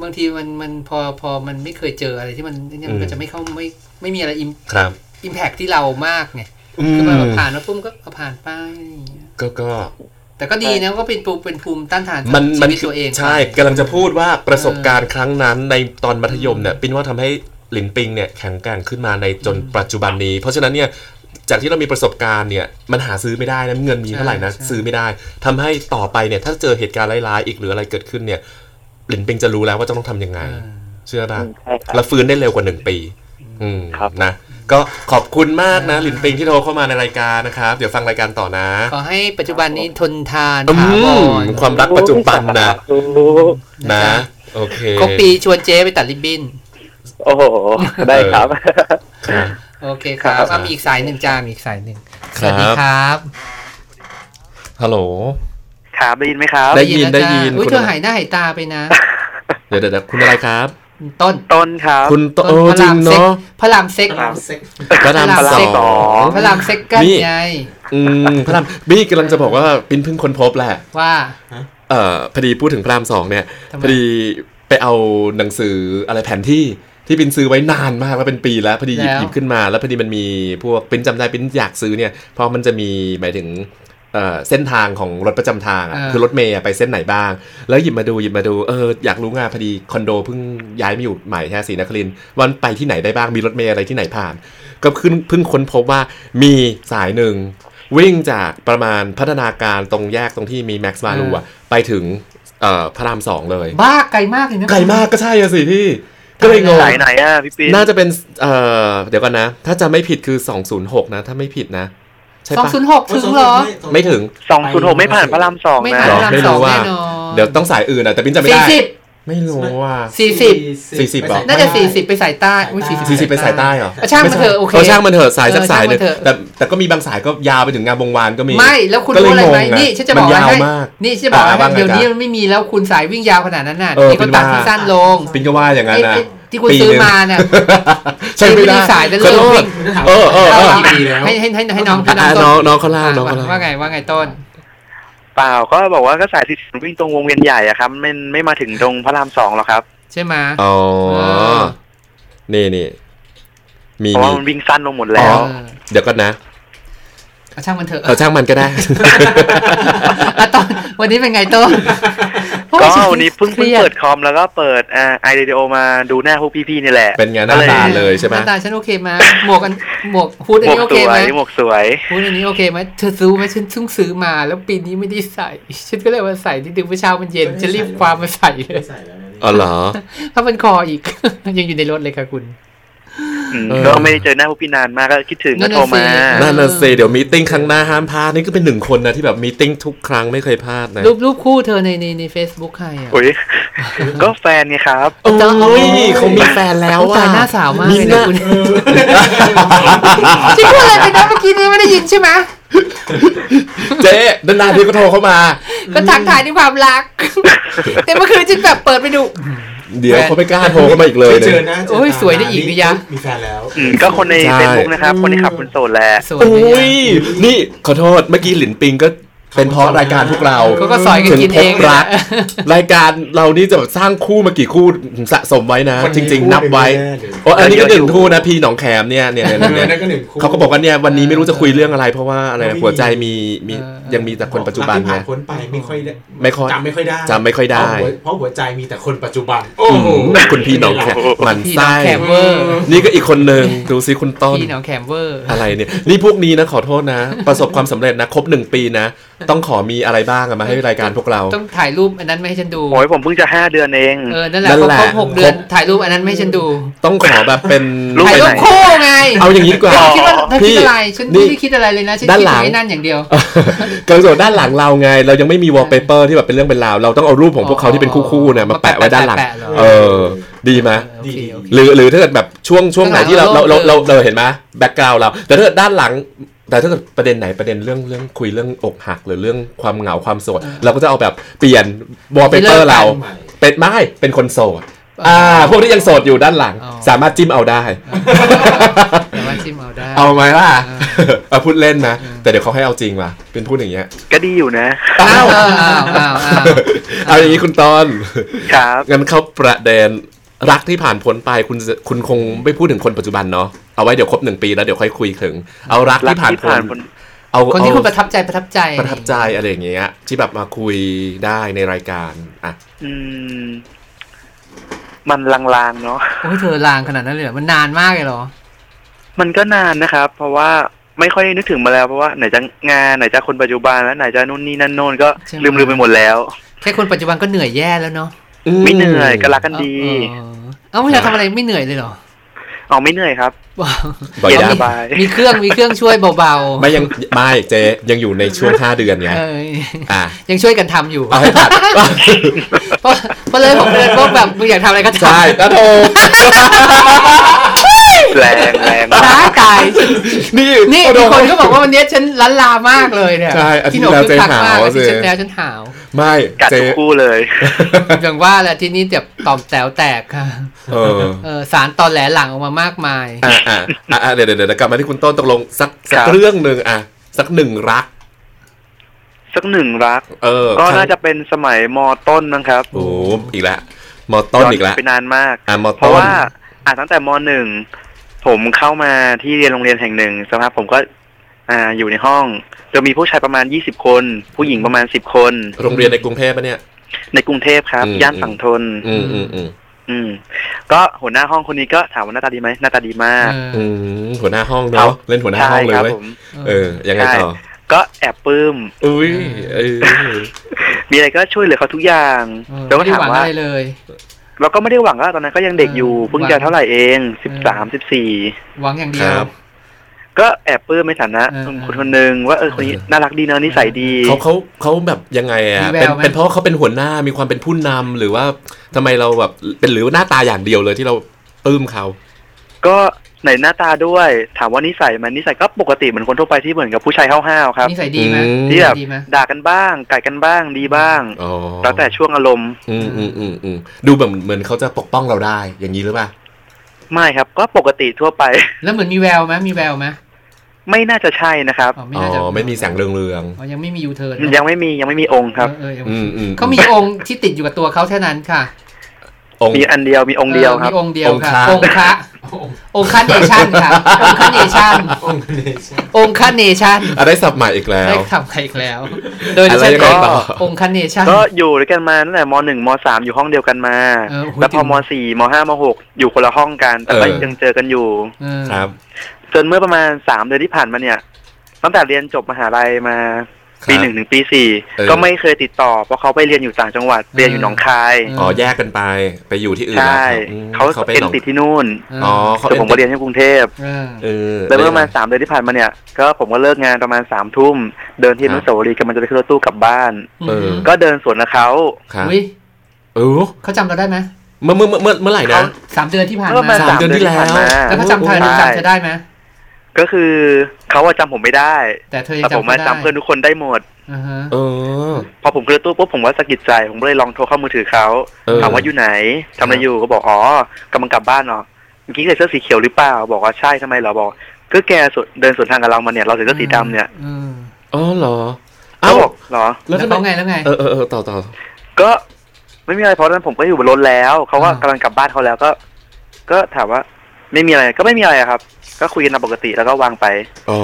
S3: บางทีมันมันพอพอมันไม่เคยเจออะไรที่มันเนี่ยมันก็จะไม่เข้าไม่ไม่มีอะไรอิม
S2: ครับ
S3: อิมแพกที่เรามากไง
S2: อื
S3: คือมัน
S2: ม
S3: แบบผ่านมาปุ๊บก็เอาผ่านไปอะไรอย่างเงี้ย
S2: ก็ก็
S3: แต่ก็ดีนะก็เป็นภูมิเป็นภูมิต้านทาน
S2: มัน
S3: ชี
S2: มัน
S3: วิตตัวเอง
S2: ใช่
S3: ไป
S2: กำลังจะพูดว่าประสบการณ์ครั้งนั้นในตอนมัธยมเนี่ยปินว่าทำให้หลินปิงเนี่ยแข็งแกร่งขึ้นมาในจนปัจจุบันนี้ เพราะฉะนั้นเนี่ยจากที่เรามีประสบการณ์เนี่ยมันหาซื้อไม่ได้นะเงินมีเท่าไหร่นะซื้อไม่ได้ทำให้ต่อไปเนี่ยถ้าเจอเหตุการณ์ร้ายๆอีกหรืออะไรเกิดขึ้นเนี่ยหลินปิงจะรู้แล้วว่าจะต้องทำยังไง
S3: อ่า
S2: เชื่อป่ะ
S7: ใช่ครับ
S2: แล้วฟื้นได้เร็วกว่าหนึ่งปี อืม
S7: ครับ
S2: นะ ก็ขอบคุณมากนะหลินปิงที่โทรเข้ามาในรายการนะครับ เดี๋ยวฟังรายการต่อนะ
S3: ขอให้ปัจจุบันนี้ทนทาน
S2: อื
S3: ถาวร
S2: มความรักปัจจุบันนะ
S7: โอ้โห
S2: นะ โอเค
S3: ครบปีชวนเจ๊ไปตัดริบบิ้น
S7: โอ้โห ได้ครับ
S2: ครับ
S3: โอเคครับ
S7: ครับ
S3: อะมีอีกสายหนึ่งจ้ามีอีกสายหนึ่ง
S2: ค
S3: ส
S2: รับ
S3: วัสดีครับ
S2: ฮัลโหล
S7: ครับได้ยินไหมครับ
S2: ได้ยิน
S3: แล้ว
S2: ได้
S3: จ้า
S2: ยิน
S3: อุ้ย
S2: คุณ
S3: เธอหายหน้าหายตาไปนะ
S2: เดี๋ยวเดี๋ยวเดี๋ยวคุณอะไรครับ
S3: ต้น
S7: ต้นครับ
S2: คุณโต
S3: ต้น
S2: โอ้
S3: พระ
S2: จริ
S3: รางมเซ็ก
S2: เนาะ
S3: พระรามเซ็ก
S4: พระรามเซ็ก
S2: พระราม
S3: พระราม
S2: ส
S3: เซ็
S2: อกง
S3: พระรามเซ็กกัน
S2: นี่
S3: ไง
S2: อืมพระรามบี้กำลังจะบอกว่าปินเพิ่งค้นพบแหละ
S3: ว่า
S2: เอ่อพอดีพูดถึงพระรามสองเนี่ย
S3: ทำไม
S2: พอดีไปเอาหนังสืออะไรแผนที่ที่ปินซื้อไว้นานมากแล้วเป็นปีแล้วพอดีหยิบ
S3: แล้ว
S2: หยิบขึ้นมา แล้วพอดีมันมีพวกปินจำได้ปินอยากซื้อเนี่ยเพราะมันจะมีหมายถึง เอ่อเส้นทางของรถประจำทางอะ
S3: อ่า
S2: คือรถเมย์อะไปเส้นไหนบ้าง แล้วหยิบมาดูหยิบมาดูเอออยากรู้งานพอดีคอนโดเพิ่งย้ายมาอยู่ใหม่แค่ศรีนครินทร์วันไปที่ไหนได้บ้างมีรถเมย์อะไรที่ไหนผ่าน ก็ขึ้นเพิ่งค้นพบว่ามีสายหนึ่งวิ่งจากประมาณพัฒนาการตรงแยกตรงที่มีแม็กซ์มาลูอะไปถึงเอ่อพระรามสองเลย
S3: บ้าไกลมากเลยนะ
S2: ไกลมากก็ใช่อะสิพี่ก็เลยงง
S7: สายไหนอะพี่ปีน
S2: น่าจะเป็นเอ่อเดี๋ยวก่อนนะ ถ้าจะไม่ผิดคือ 206 นะ ถ้าไม่ผิดนะ ใช่
S3: สอง
S2: ปะ
S3: ศูนย์หกถึงเหรอ
S2: ไม่ถึง
S7: สองศูนย์หกไม่ผ่านพระรามสอง
S3: ไม่
S7: นะ
S3: ผ่าน
S2: หร
S3: พระราม
S2: ไม่
S3: ส
S2: รู้
S3: อง
S2: ว่า
S3: แน่นอน
S2: เดี๋ยวต้องสายอื่นอะแต่บินจะไม่
S3: สี่
S2: ได้
S3: สิบ
S2: ไม่รู้ว่า
S3: สี่สิบ
S2: 40เหรอ
S3: น่าจะสี่สิบไปสายใต้อุ้ยสี่สิบ
S2: สี่สิบไปสายใต้เหรอ
S3: อะช่างมันเถอะโอเค
S2: ช่างมันเถอะสายสัก
S3: เออ
S2: สายหนึ่ง
S3: ช่างมันเถอะ
S2: แต่แต่ก็มีบางสายก็ยาวไปถึงงานวงวานก็มี
S3: ไม่แล้วคุณ
S2: ก็เลย
S3: รู้อะไรไหม
S2: งงอะ
S3: นี่ฉันจะบอก
S2: มันยาว
S3: ให้
S2: มาก
S3: นี่ฉันจะบอก
S2: อ่าว่า
S3: ให้
S2: ไง
S3: เดี๋ยวนี้
S2: จ๊ะ
S3: มันไม่มีแล้วคุณสายวิ่งยาวขนาดนั้นน่ะ
S2: เออ
S3: นี่เขาตัด
S2: เป็นว่า
S3: ที่สั้นลง
S2: ปินก็ว่าอย่างนั้น
S3: ไอ้
S2: นะ
S3: ไอ้ ที่คุณ
S2: ปี
S3: ซื้อ
S2: หนึ่ง
S3: มาเนี่ย
S2: ใช่ไม่ได้
S3: ที่ไม่ได้สายแต่
S2: ขอโท
S3: เริ่
S2: ษ
S3: ม
S2: เออเออเออ
S4: กี่ปีแล้ว
S3: ให้ให้ให้ให้น้อง
S2: อะ
S3: ให้
S2: น้อง
S3: ต้
S2: น้องเขาเล่าน้องเขาเล่า
S3: ว่าไงว่าไงต้น
S7: เปล่าก็บอกว่าก็สายที่วิ่งตรงวงเวียนใหญ่อะครับไม่ไม่มาถึงตรงพระรามสองหรอกครับ
S3: ใช่ไหม
S2: อ๋อ
S3: เออ
S2: นี่นี่มี
S7: เพราะ
S2: มี
S7: ว่ามันวิ่งสั้นลงหมดแล้ว
S2: อ๋อเดี๋ยวก่อนนะ
S3: เอาช่างมันเถอะ
S2: เออช่างมันก็ได้
S3: อะต้นวันนี้เป็นไงต้น
S7: ก็วันนี้เพิ่ง
S3: เค
S7: เพิ่ง
S3: รียด
S7: เปิดคอมแล้วก็เปิดอ่าไอเรดิโอมาดูหน้าพวกพี่ๆนี่แหละ
S2: เป็นไงหน้าตาเลยใช่ไหม
S3: หน้าตาฉันโอเคไหมหมวกอันหมวกฮูดอัน
S7: หมว
S3: นี้
S7: ก
S3: โอ
S7: ส
S3: เค
S7: ว
S3: ไหม
S7: ยหมวกสวย
S3: ฮูดอันนี้โอเคไหมเธอซื้อไหมฉันเพิ่งซื้อมาแล้วปีนี้ไม่ได้ใส่ฉันก็เลยมาใส่ที่ดึงเมื่อเช้ามันเย็นจะรีบความมาใส่เลย
S4: ใส่แล้วนะ
S2: อ๋อเหรอ
S3: ถ้ามันคออีกยังอยู่ในรถเลยค่ะคุณ
S7: อืม
S2: เออ
S7: ก็ไม่ได้เจอหน้าพวกพี่นานมากก็คิดถึง
S3: นั่
S7: ก็
S3: น
S7: โทร
S3: น่ะสิ
S7: มา
S2: นั่นน่ะสิเดี๋ยว meeting ครั้งหน้าห้ามพลาดนี่ก็เป็นหนึ่งคนนะที่แบบ meeting ทุกครั้งไม่เคยพลาดนะ
S3: รูปรูปคู่เธอในในในเฟซบุ๊กใครอะ
S7: โอ้ยก็แฟนไงครับ
S2: โอ้ยเขามีแฟนแล้ว
S3: โอ้
S2: ว่ะ
S3: ตายหน้าสาวมากเลย
S2: ห
S3: นะ
S2: น้า
S3: คุณฉันพูดอะไรไปนะเมื่อกี้นี้ไม่ได้ยินใช่ไหม
S2: เจ๊นานๆทีก็โทรเข้ามา
S3: ก็ทักทายด้วยความรัก แต่เมื่อคืนฉันแบบเปิดไปดู
S2: เดี๋ยวเขาไม่กล้าโทรเข้ามาอีกเลย
S4: ไม่
S2: นะ
S4: เจอหน้าเจอ
S3: โอ้ย
S4: ตา
S3: สวยได้อีกนี่ยะ
S4: มีแฟนแล้ว
S7: อืมก็คนใน
S2: ใช่
S7: เฟซบุ๊กนะครับ คนที่ขับคุณโสดแหละ
S3: สวย
S2: โอ้
S3: เลย
S2: ย
S3: อะ
S2: นี่ขอโทษเมื่อกี้หลินปิงก็ เป็นเพราะรายการพวกเรา
S3: เขาก็สอยกัน
S2: ถึง
S3: กิน
S2: พ
S3: เอบง
S2: รักรายการเรานี่จะแบบสร้างคู่มากี่คู่สะสมไว้นะ
S4: คน
S2: จ
S4: นี้
S2: ริง ๆ นับไว้
S4: คู่หนึ่งแน่เลย
S2: โอ้อันนี้ก็หนึ่งคู่นะพี่หนองแขมเนี่ยเนี่ยเนี่ย
S4: เออ
S2: เนี่ย
S4: นั่นก็หนึ่งคู่
S2: เขาก็บอกว่าเนี่ยวันนี้ไม่รู้จะคุยเรื่องอะไร เพราะว่าอะไรนะ
S4: ไม่มี
S2: หัวใจมีมียังมีแต่คนปัจจุบัน
S4: รักที่ผ่า
S2: นะ
S4: นพ้นไปไม่ค่อยได้
S2: ไม่ค่อย
S4: จำไม่ค่อยได้
S2: จำไม่ค่อยได้
S4: เพราะหัวเพราะหัวใจมีแต่คนปัจจุบันโอ้โห
S2: คุณพี่หนองแขมหมัน
S3: พี่น้อ
S2: ไส้
S3: งแคมเวอร์
S2: นี่ก็อีกคนหนึ่งดูซิคุณต้น
S3: พี่น้องแคมเวอร์
S2: อะไรเนี่ยนี่พวกนี้นะขอโทษนะ ประสบความสำเร็จนะครบหนึ่งปีนะต้องขอมีอะไรบ้างอะมาให้รายการพวกเรา
S3: ต้องถ่ายรูปอันนั้นมาให้ฉันดู
S7: โอ้ยผมเพิ่งจะห้าเดือนเอง
S3: เออนั่นแหละ
S2: นั่น
S3: พอ
S2: แหละ
S3: ครบหกเดือน
S2: ครบ
S3: ถ่ายรูปอันนั้นมาให้ฉันดู
S2: ต้องขอแบบเป็น
S7: รูป
S3: ถ่าย
S7: ไป
S3: รู
S7: ไห
S3: ป
S7: น
S3: คู่ไง
S2: เอาอย่างนี้ดีกว่า
S3: เธอคิดว่าเธอคิด
S2: พี่
S3: อะไรฉัน
S2: นี่
S3: ไม่ได้คิดอะไรเลยนะฉัน
S2: ด้าน
S3: คิด
S2: หลั
S3: ถึ
S2: ง
S3: งไอ้นั่นอย่างเดียว
S2: กระโดดด้านหลังเราไง เรายังไม่มีวอลเปเปอร์ที่แบบเป็นเรื่องเป็นราวเราต้องเอารูปของพวกเขาที่เป็นคู่ๆเนี่ยมาแปะไว้ด้านหลัง
S3: แปะๆเหรอ
S2: เออ ดีไหม
S3: โอเคโอเค
S2: หรือหรือถ้าเกิดแบบช่วงช่วงไหนที่เราเราเราเราเราเห็นไหม background เราแต่ถ้าเกิดด้านหลัง แต่ถ้าเกิดประเด็นไหนประเด็นเรื่องเรื่องคุยเรื่องอกหักหรือเรื่องความเหงาความโสด เราก็จะเอาแบบเปลี่ยนวอลเปเปอร์เรา
S4: ใหม่
S2: เป็นไม่เป็นคนโสดอ่าพวกที่ยังโสดอยู่ด้านหลัง
S3: อ๋อ
S2: สามารถจิ้มเอาได้
S3: แต่ว่าจิ้มเอาได้
S2: เอาไหมล่ะเอาพูดเล่นนะ แต่เดี๋ยวเขาให้เอาจริงว่ะเป็นพูดอย่างเงี้ย
S7: ก็ดีอยู่นะ
S3: อ้าวอ้าวอ้าวอ้าวอ้าว
S2: เอาอย่างนี้คุณต้น
S7: ครับ
S2: งั้นเข้าประเด็น รักที่ผ่านพ้นไปคุณจะคุณคงไม่พูดถึงคนปัจจุบันเนาะเอาไว้เดี๋ยวครบหนึ่งปีแล้วเดี๋ยวค่อยคุยถึง เอารัก
S7: รัก
S2: ที่ผ่าน
S7: ที่
S2: พ้
S7: ผ่าน
S2: น
S7: พ้น
S2: เอา
S3: คนที่
S2: เอา
S3: คุณประทับใจประทับใจ
S2: ประทับใจอะไรอย่างเงี้ยที่แบบมาคุยได้ในรายการอะ
S7: อืม มันลางๆเนาะ
S3: โอ้ยเธอลางขนาดนั้นเลยเหรอมันนานมากเลยเหรอ
S7: มันก็นานนะครับ เพราะว่าไม่ค่อยนึกถึงมาแล้วเพราะว่าไหนจะงานไหนจะคนปัจจุบันแล้วไหนจะนู่นนี่นั่นโน่นก็
S3: ใช่ไหม
S7: ลืมลืมๆไปหมดแล้ว
S3: แค่คนปัจจุบันก็เหนื่อยแย่แล้วเนาะ
S7: ไม่เหนื่อยก็รักกันดี
S3: เออเอ้าเวลาทำอะไรไม่เหนื่อยเลยเหรอ
S7: อ๋อไม่เหนื่อยครับ
S3: ว้าว
S2: บ่อย
S7: เย็น
S2: ได้
S7: สบาย
S3: มีเครื่องมีเครื่องช่วยเบา
S2: ไม่ยังไม่เจยังอยู่ในช่วง5เดือนไง
S3: ๆเออ
S2: อะ
S3: ยังช่วยกันทำอยู่
S2: เอาให้ผ่าน
S3: เพราะเพราะเลยผมเลยพวกแบบมึงอยากทำอะไรก็ทำ
S2: ใช่ก็ถูก
S7: แรงแรง
S3: น้าตาย
S2: นี่
S3: นี่
S2: โด
S3: มีคนก็บอกว่าวันนี้ฉันล้านลามากเลยเนี่ย
S2: ใช่อาทิตย์
S3: หนู
S2: ที่แล้ว
S3: คึกคักมาก
S2: เจ๊หาว
S3: อาทิตย์
S2: สิ
S3: ที่แล้วฉันหาว
S2: ไม่
S7: กัด
S2: เจ
S7: ทุกคู่เลย
S3: อย่างว่าแหละที่นี่แบบตอมแต๋วแตกค่ะ
S2: เออ
S3: เออสารตอนแหลหลังออกมามากมาย
S2: อะอะอะอะเดี๋ยวเดี๋ยวเดี๋ยวกลับมาที่คุณต้นตกลงสักสัก
S7: ครับ
S2: เรื่องหนึ่งอะสักหนึ่งรัก
S7: สักหนึ่งรัก
S2: เออ
S7: ก็น่าจะเป็นสมัยมต้นนะครับ
S2: โอ้โหอีกแล้วมอต้นอีกแล้ว
S7: ไปนานมาก
S2: อะมอ
S7: เพ
S2: ต้
S7: ราะ
S2: น
S7: ว่าอ่าตั้งแต่มหนึ่ง ผมเข้ามาที่เรียนโรงเรียนแห่งหนึ่งสภาพผมก็อ่าอยู่ในห้องจะมีผู้ชายประมาณยี่สิบคน ผู้หญิงประมาณสิบคน
S2: โรงเรียนในกรุงเทพปะเนี่ย
S7: ในกรุงเทพครับ
S2: อืม
S7: ย่านฝั่งทน
S2: อืมอืมอืม
S7: อืม ก็หัวหน้าห้องคนนี้ก็ถามว่าหน้าตาดีไหมหน้าตาดีมาก
S2: อืมหัวหน้าห้อง
S7: ครั
S2: เนาะ
S7: บ
S2: เล่นหัวหน้า
S7: ใช่
S2: ห้องเลย
S7: ครับ
S2: เว้ย
S7: ผม
S2: เออ ยังไงต่อ
S7: ก็แอบปลื้ม
S2: อุ้ยเออ
S7: มีอะไรก็ช่วยเหลือเขาทุกอย่าง
S3: เออ
S7: แล้วก็
S3: ไม่ได้
S7: ถาม
S3: หวัง
S7: ว่า
S3: อะไรเลย
S7: เราก็ไม่ได้หวังว่าตอนนั้นก็ยังเด็กอยู่
S3: เออ
S7: เพิ่ง
S3: หวั
S7: จะ
S3: ง
S7: เท่าไหร่เองสิบสามสิบสี่
S3: หวังอย่างเดียว
S2: ครับ
S7: ก็แอบปลื้มในฐานะ
S3: เออ
S7: คนคนหนึ่งว่าเออคนนี้น่ารักดีเนอะนิสัยดี
S2: เขาเขาเขาแบบยังไงอะ
S3: มีแว
S2: เป็น
S3: วไหม
S2: เป็นเพราะเขาเป็นหัวหน้ามีความเป็นผู้นำหรือว่าทำไมเราแบบเป็นหรือหน้าตาอย่างเดียวเลยที่เราปลื้มเขา
S7: ก็ ไหนหน้าตาด้วย ถามว่านิสัยมันนิสัยก็ปกติเหมือนคนทั่วไปที่เหมือนกับผู้ชายห้าวๆครับ
S3: นิสัยดีไหม
S2: อืม
S7: ที่แบบ
S3: ดีไหม
S7: ด่ากันบ้าง ไก่กันบ้างดีบ้าง
S2: อ๋อ
S7: แล้วแต่ช่วงอารมณ์
S2: อืมอืมอืมอืมดูแบบเหมือนเขาจะปกป้องเราได้อย่างนี้หรือเปล่า
S7: ไม่ครับก็ปกติทั่วไป
S3: แล้วเหมือนมีแววไหมมีแววไหม
S7: ไม่น่าจะใช่นะครับ
S3: อ๋อไม่
S2: อ๋
S3: น่าจะ
S2: อไม่มีแสงเรืองเรือง
S3: อ๋อยังไม่มียูเทิร์น
S7: ยังไม่มียังไม่มีองค์ครับ
S3: เออเออยัง
S2: อื
S3: ไม่
S2: มอืม
S3: เขามีองค์ที่ติดอยู่กับตัวเขาเท่านั้นค่ะ
S2: องค์
S7: มีอันเดียวมีองค์เดียวครับ
S3: มีองค์เดียวค่ะ
S2: อ
S3: องง
S2: ค์
S3: ค์
S2: พระ
S3: คะ องค์คันเนชั่นค่ะองค์คันเนชั่น
S4: องค์เนชั่น
S3: องค์คันเนชั่น
S2: อะได้สับใหม่อีกแล้ว
S3: ได้ทำใครอีกแล้วโดยดิ
S2: อะไร
S3: ฉัน
S2: ยังไง
S3: ก็
S2: ต่อ
S3: องค์คันเนชั่น
S7: ก็อยู่ด้วยกันมาตั้งแต่มหนึ่งมสามอยู่ห้องเดียวกันมา
S3: เออโอ้โห
S7: แล้วพอ
S3: ถึง
S7: มสี่มห้ามหกอยู่คนละห้องกัน แต่ก็
S2: เออ
S7: ยังเจอกันอยู่
S3: เออ
S2: ครับ
S7: จนเมื่อประมาณสามเดือนที่ผ่านมาเนี่ยตั้งแต่เรียนจบมหาลัยมา
S2: ครับ
S7: ปีหนึ่งถึงปีสี่
S2: เออ
S7: ก็ไม่เคยติดต่อ เพราะเขาไปเรียนอยู่ต่างจังหวัดเรียนอยู่หนองคาย
S2: อ๋อแยกกันไปไปอยู่ที่อื่น
S7: ใช่
S2: แล้วครับอืม
S7: เขา
S2: เขาไป
S7: เอ็น
S2: หนอง
S7: ติดที่นู่น
S2: อ๋อเขา
S7: แต่ผมก็เรียนที่กรุงเทพ
S3: เออ
S2: เออ
S7: แล้วเมื่อประมาณสามเดือนที่ผ่านมาเนี่ย ก็ผมก็เลิกงานประมาณสามทุ่มเดินที่อนุสาวรีย์กำลังจะไปขึ้นรถตู้กลับบ้าน
S2: เออ
S7: ก็เดินสวนกับเขา
S2: ครับ
S3: อุ้ย
S2: เออ
S3: เขาจำเราได้ไหม
S2: เมื่อเมื่อเมื่อเมื่อเมื่อไหร่นะ
S3: สามเดือนที่ผ่าน
S7: เมื่อประมา
S3: มา
S7: ณ
S2: สาม
S7: สาม
S2: เดื
S7: เดื
S2: อ
S7: อนน
S2: ที่
S7: ที่ผ่าน
S2: แล้ว
S7: มา
S3: แล้วเขาจำเธอ
S7: ใช่
S3: จำจะได้ไหม
S7: ก็คือเขาว่าจำผมไม่ได้
S3: แต่เธอยัง
S7: แต่ผม
S3: จำ
S7: มา
S3: เขาได้
S7: จำเพื่อนทุกคนได้หมด
S3: อ่าฮะ
S2: เออ
S7: พอผมขึ้นรถตู้ปุ๊บผมว่าสะกิดใจ ผมก็เลยลองโทรเข้ามือถือเขา
S2: เออ
S7: ถามว่าอยู่ไหนทำอะไรอยู่ก็บอกอ๋อกำลังกลับบ้านเนาะเมื่อกี้ใส่เสื้อสีเขียวหรือเปล่า บอกว่าใช่ทำไมเหราบอกก็แกสวนเดินสวนทางกับเรามาเนี่ยเราใส่เสื้อสีดำเนี่ย
S3: เออ
S2: อ๋อเหรอ
S7: เขา
S2: เอ้า
S7: บอกเหรอ
S2: แล้ว
S3: แล้ว
S2: ทำไม
S3: เขาไงแล้วไง
S2: เออเออเออต่อต่อ
S7: ก็ไม่มีอะไรเพราะตอนนั้นผมก็อยู่บนรถแล้วเขาก็
S3: อ่า
S7: กำลังกลับบ้านเขาแล้วก็ ก็ถามว่า ไม่มีอะไรก็ไม่มีอะไรอะครับ ก็คุยกันตามปกติแล้วก็วางไป
S2: อ๋อ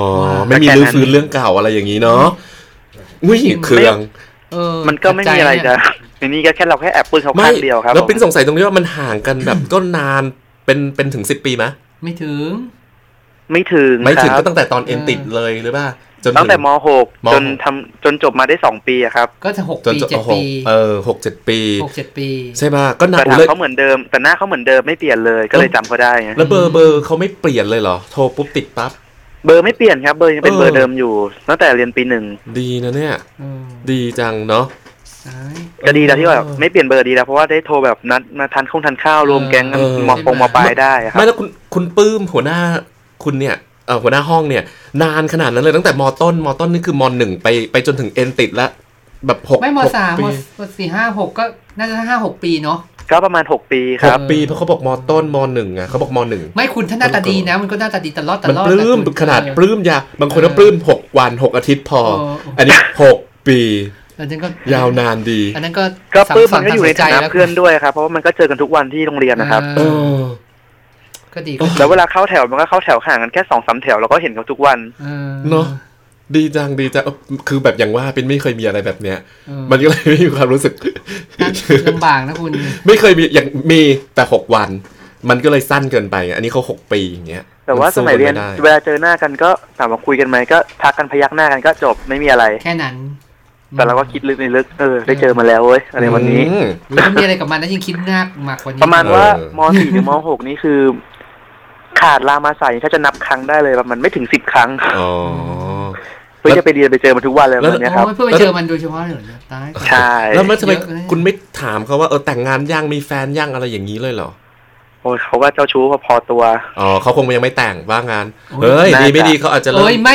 S2: ไม่มี
S7: แค่นั้น
S2: รื้อฟื้นเรื่องเก่าอะไรอย่างนี้เนาะอุ้ยเครื่อง
S3: เออ
S7: มันก็ไม่มีอะไรจะทีนี้ก็แค่เราแค่แอบปืนเขา
S2: ไม่
S7: ข้างเดียวครับ
S2: แล้วปิ้นสงสัยตรงนี้ว่ามันห่างกันแบบก็นานเป็นเป็นถึงสิบปีไหม
S3: ไม่ถึง
S7: ไม่ถึง
S2: ไม่ถึง
S7: ครับ
S2: ก็ตั้งแต่ตอนเอ็น
S3: เออ
S2: ติดเลยหรือเปล่า จน
S7: ตั้งแต่
S2: ถึ
S7: มหก
S2: มหก
S7: จนทำจนจบมาได้สองปีอะครับ
S3: ก็จะหก
S2: จน
S3: ปี
S2: จะ
S3: เจ็ด
S2: โอ้โห
S3: ปี
S2: เออหกเจ็ดปี
S3: หกเจ็ดปี
S2: ใช่ป่ะก็นา
S7: แต่
S2: น
S7: ถาม
S2: เลย
S7: เขาเหมือนเดิม แต่หน้าเขาเหมือนเดิมไม่เปลี่ยนเลยก็เลยจำเขาได้ไง
S2: แล้วเบอร์เบอร์เขาไม่เปลี่ยนเลยเหรอโทรปุ๊บติดปั๊บ
S7: เบอร์ไม่เปลี่ยนครับเบอร์ยังเป็น
S2: เออ
S7: เบอร์เดิมอยู่ตั้งแต่เรียนปีหนึ่ง
S2: ดีนะเนี่ย
S3: เออ
S2: ดีจังเนาะ
S3: ใช่
S7: ก็ดีแล้วที่ว่าไม่เปลี่ยนเบอร์ดีแล้วเพราะว่าได้โทรแบบนัดมาทานข้าวทานข้าวรวมแก๊งกัน
S2: เออ
S7: มอปงมาปลายได้อะค
S2: ไม่
S7: รับ
S2: แล้วคุณคุณปื้มหัวหน้าคุณเนี่ยเอ่อ หัวหน้าห้องเนี่ย นานขนาดนั้นเลยตั้งแต่มต้นมต้นนี่คือมหนึ่งไปไปจนถึงเอ็นติดแล้วแบบหก
S3: ไม่ม
S2: หก
S3: สาม
S2: ปี
S3: มสี่ห้าหกก็น่าจะห้าหกปีเนาะ
S7: ก็ประมาณหกปีค
S2: ห
S7: รับ
S2: กปีเพราะเขาบอกมต้นมหนึ่งอะเขาบอกมหนึ่ง
S3: ไม่คุณถ้าหน้าตาดีนะ มันก็หน้าตาดีตลอดต
S2: มัน
S3: ลอด
S2: ปลื้ม
S3: แต่คุณ
S2: ขนาด
S3: เออ
S2: ปลื้มยาบางคนก็
S3: เออ
S2: ปลื้มหกวันหกอาทิตย์พอ
S3: เออ
S2: อันนี้หกปี
S3: อันนั้นก็
S2: ยาวนานดี
S3: อันนั้นก็
S7: ก็ปลื้ม
S3: สั่
S7: มั
S3: ง
S7: นก็อยู่ใน
S3: ทาง
S7: ฐานะ
S3: แล้ว
S7: เพื่อนด้วยครับ เพราะว่ามันก็เจอกันทุกวันที่โรงเรียนนะครับ
S2: เออ
S3: ก็ดี
S7: แล้วเวลาเข้าแถวมันก็เข้าแถวห่างกันแค่สองสามแถวเราก็เห็นเขาทุกวัน
S3: ออ
S2: เนอะดีจังดีจังเออคือแบบอย่างว่าเป็นไม่เคยมีอะไรแบบเนี้ย
S3: เออ
S2: มันก็เลยไม่มีความรู้สึก
S3: ลำบากนะคุณ
S2: ไม่เคยมีอย่างมีแต่หกวัน มันก็เลยสั้นเกินไปไงอันนี้เขาหกปีอย่างเงี้ย
S7: แต่ว่าสมัยเรียน
S2: สู้กัไได้
S7: เวลาเจอหน้ากันก็ถามว่าคุยกันไหมก็ทักกันพยักหน้ากันก็จบไม่มีอะไร
S3: แค่นั้น
S7: แต่เราก็คิดลึกในลึกเออได้เจอมาแล้วเว้ยอะไรวันนี้
S2: อืม
S3: หรือว่ามีอะไรกับมันนะยิ่งคิดมากมากกว่านี้
S7: ประมาณว่า
S2: เออ
S7: มสี่ถึงมหกนี่คือ ขาดลามาใส่ถ้าจะนับครั้งได้เลยประมาณไม่ถึงสิบครั้ง
S2: อ๋อ
S7: เพื่อจะไปเรียนไปเจอมาทุกวันเลย
S2: แล้ว
S7: วันเนี้ยครับ
S3: โอ้ยเพื่อไปเจอมันโดยเฉพาะเลยเหรอเนี่ยตาย
S7: ใช่
S2: แล้วมันทำไม
S3: เยอะเลย
S2: คุณไม่ถามเขาว่าเออแต่งงานยังมีแฟนยังอะไรอย่างนี้เลยเหรอ
S7: โอ้ยเขาก็เจ้าชู้พอๆตัว
S2: อ๋อเขาคงยังไม่แต่งว่างาน
S3: โอ้ย
S2: เฮ้ย
S7: น่า
S2: ดีไม่
S7: จะ
S2: ดีเขาอาจจะเริ่
S3: เอ้ย
S2: ม
S3: ไม่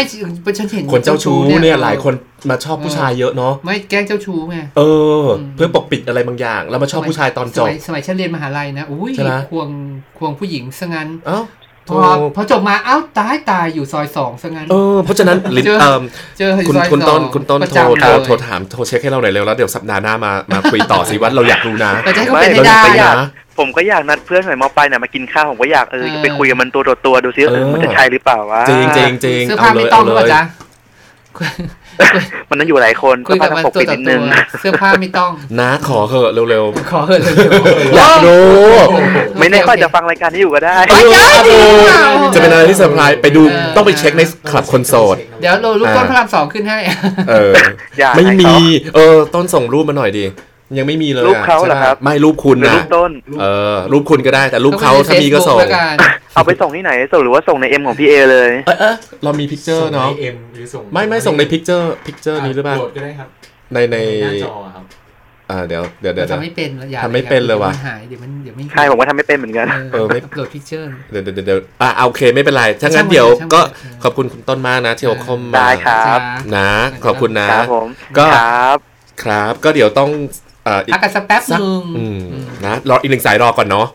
S3: ฉันเห็น
S2: คนเจ้าชู้เนี่ยหลายคนมาชอบผู้ชายเยอะเนาะ
S3: ไม่แกล้งเจ้าชู้ไง
S2: เออ
S3: อืม
S2: เพื่อปกปิดอะไรบางอย่างแล้วมาชอบผู้ชายตอน
S3: ส
S2: จบ
S3: มัยสมัยฉันเรียนมหาลัยนะอุ้ย
S2: ใช่ไหม
S3: ควงควงผู้หญิงซะงั้น
S2: เอ้า
S3: พอพอจบมาเอ้าตายตายอยู่ซอยสองซะงั้น
S2: เออเพราะฉะนั้นลิน
S3: เจอ
S2: เอิ่ม
S3: เจออยู่
S2: คุณ
S3: ซอย
S2: คุณต้น
S3: สอง
S2: คุณต้น
S3: ประ
S2: โทร
S3: จำ
S2: โทร
S3: เลย
S2: โทรถามโทรเช็คให้เราหน่อยเร็วแล้วเดี๋ยวสัปดาห์หน้ามามาคุยต่อสิว่าเราอยากรู้นะ
S3: แต่จะให้เขา
S7: ไม่
S3: เป็นให้ได้
S2: เราอยาก
S3: อะ
S2: นะ
S7: ผมก็อยากนัดเพื่อนสมัยมปลายเนี่ยมากินข้าวผมก็อยากเออ
S3: เออ
S7: ไปคุยกับมันตัวต่อตัวดูซิว่าเออ
S2: เออ
S7: มันจะใช่หรือเปล่าวะ
S2: จริงจริงจริง
S3: เสื้อ
S2: เอา
S3: ผ้า
S2: เล
S3: ไม่
S2: ย
S3: ต้อง
S2: เอา
S3: หรือ
S2: เล
S3: เปล่ายจ๊ะ
S7: มันต้องอยู่หลายคน
S3: คุยกับมัน
S7: ปก
S3: ตัว
S7: ปิด
S3: ต่อ
S7: นิด
S3: ตั
S7: นึ
S3: ว
S7: ง
S3: เสื้อผ้าไม่ต้อง
S2: นะขอเถอะเร็ว
S3: ขอเถอะเลย
S2: ๆอยากรู้
S7: ไม่แน่ก็อาจจะฟังรายการนี้อยู่ก็ได้
S2: เออ
S3: จริงเปล่า
S2: จะเป็นอะไรที่เซอร์ไพรส์ไปดู
S3: เออ
S2: ต้องไปเช็คในคลับคนโสด
S3: เดี๋ยวเราลูกต้นพระรามสองขึ้นให้
S2: เออ
S7: อยาก
S2: ไม่
S7: ให้
S2: มี
S7: เขา
S2: เออต้นส่งรูปมาหน่อยดิ ยังไม่มีเลยอะ
S7: รูปเขาเหรอครับ
S2: ใช่ปะไม่รูปคุณ
S7: หรือ
S2: นะ
S7: รูปต้น
S2: เออ รูปคุณก็ได้แต่รูปเขาถ้ามีก็ส่ง
S3: แล้วกัน
S7: เอาไปส่งที่ไหนส่งหรือว่าส่งใน M ของพี่เอเลย
S2: เออเออเรามี picture เนาะ
S4: ส่งใน M หรือส่ง
S2: ไม่ไม่ส่งใน picture picture นี้หรือเปล่า
S4: โหลดก็ได้ครับ
S2: ในใน
S4: หน้าจอครับ
S2: อ่าเดี๋ยวเดี๋ยวเดี๋ยวเดี๋ยว
S3: ทำไม่เป็นอย่า
S2: ทำไม่เป็นเลยว่ะ
S3: ดี๋วมันหายเดี๋ยวมันเดี๋ยวไม่
S7: ใช่ผมก็ทำไม่เป็นเหมือนกัน
S2: เออไม่
S3: โหลด picture
S2: เดี๋ยวเดี๋ยวเดี๋ยวเดี๋ยวอ่าโอเคไม่เป็นไรถ้างั้น
S3: ช่างมัน
S2: เดี๋ยว
S3: ช่างมัน
S2: ก็
S3: เออ
S2: ขอบคุณคุณต้นมากนะที่เอาเข้ามา
S7: ได้ครับ
S2: นะ ขอบคุณนะ
S7: ครับผม
S2: ก็
S7: ครับ
S2: ครับ ก็เดี๋ยวต้องเอ่ออีก
S3: พักกันสักแป๊บ
S2: สัก
S3: หนึง
S2: อืมนะรออีกหนึ่งสายรอก่อนเนาะ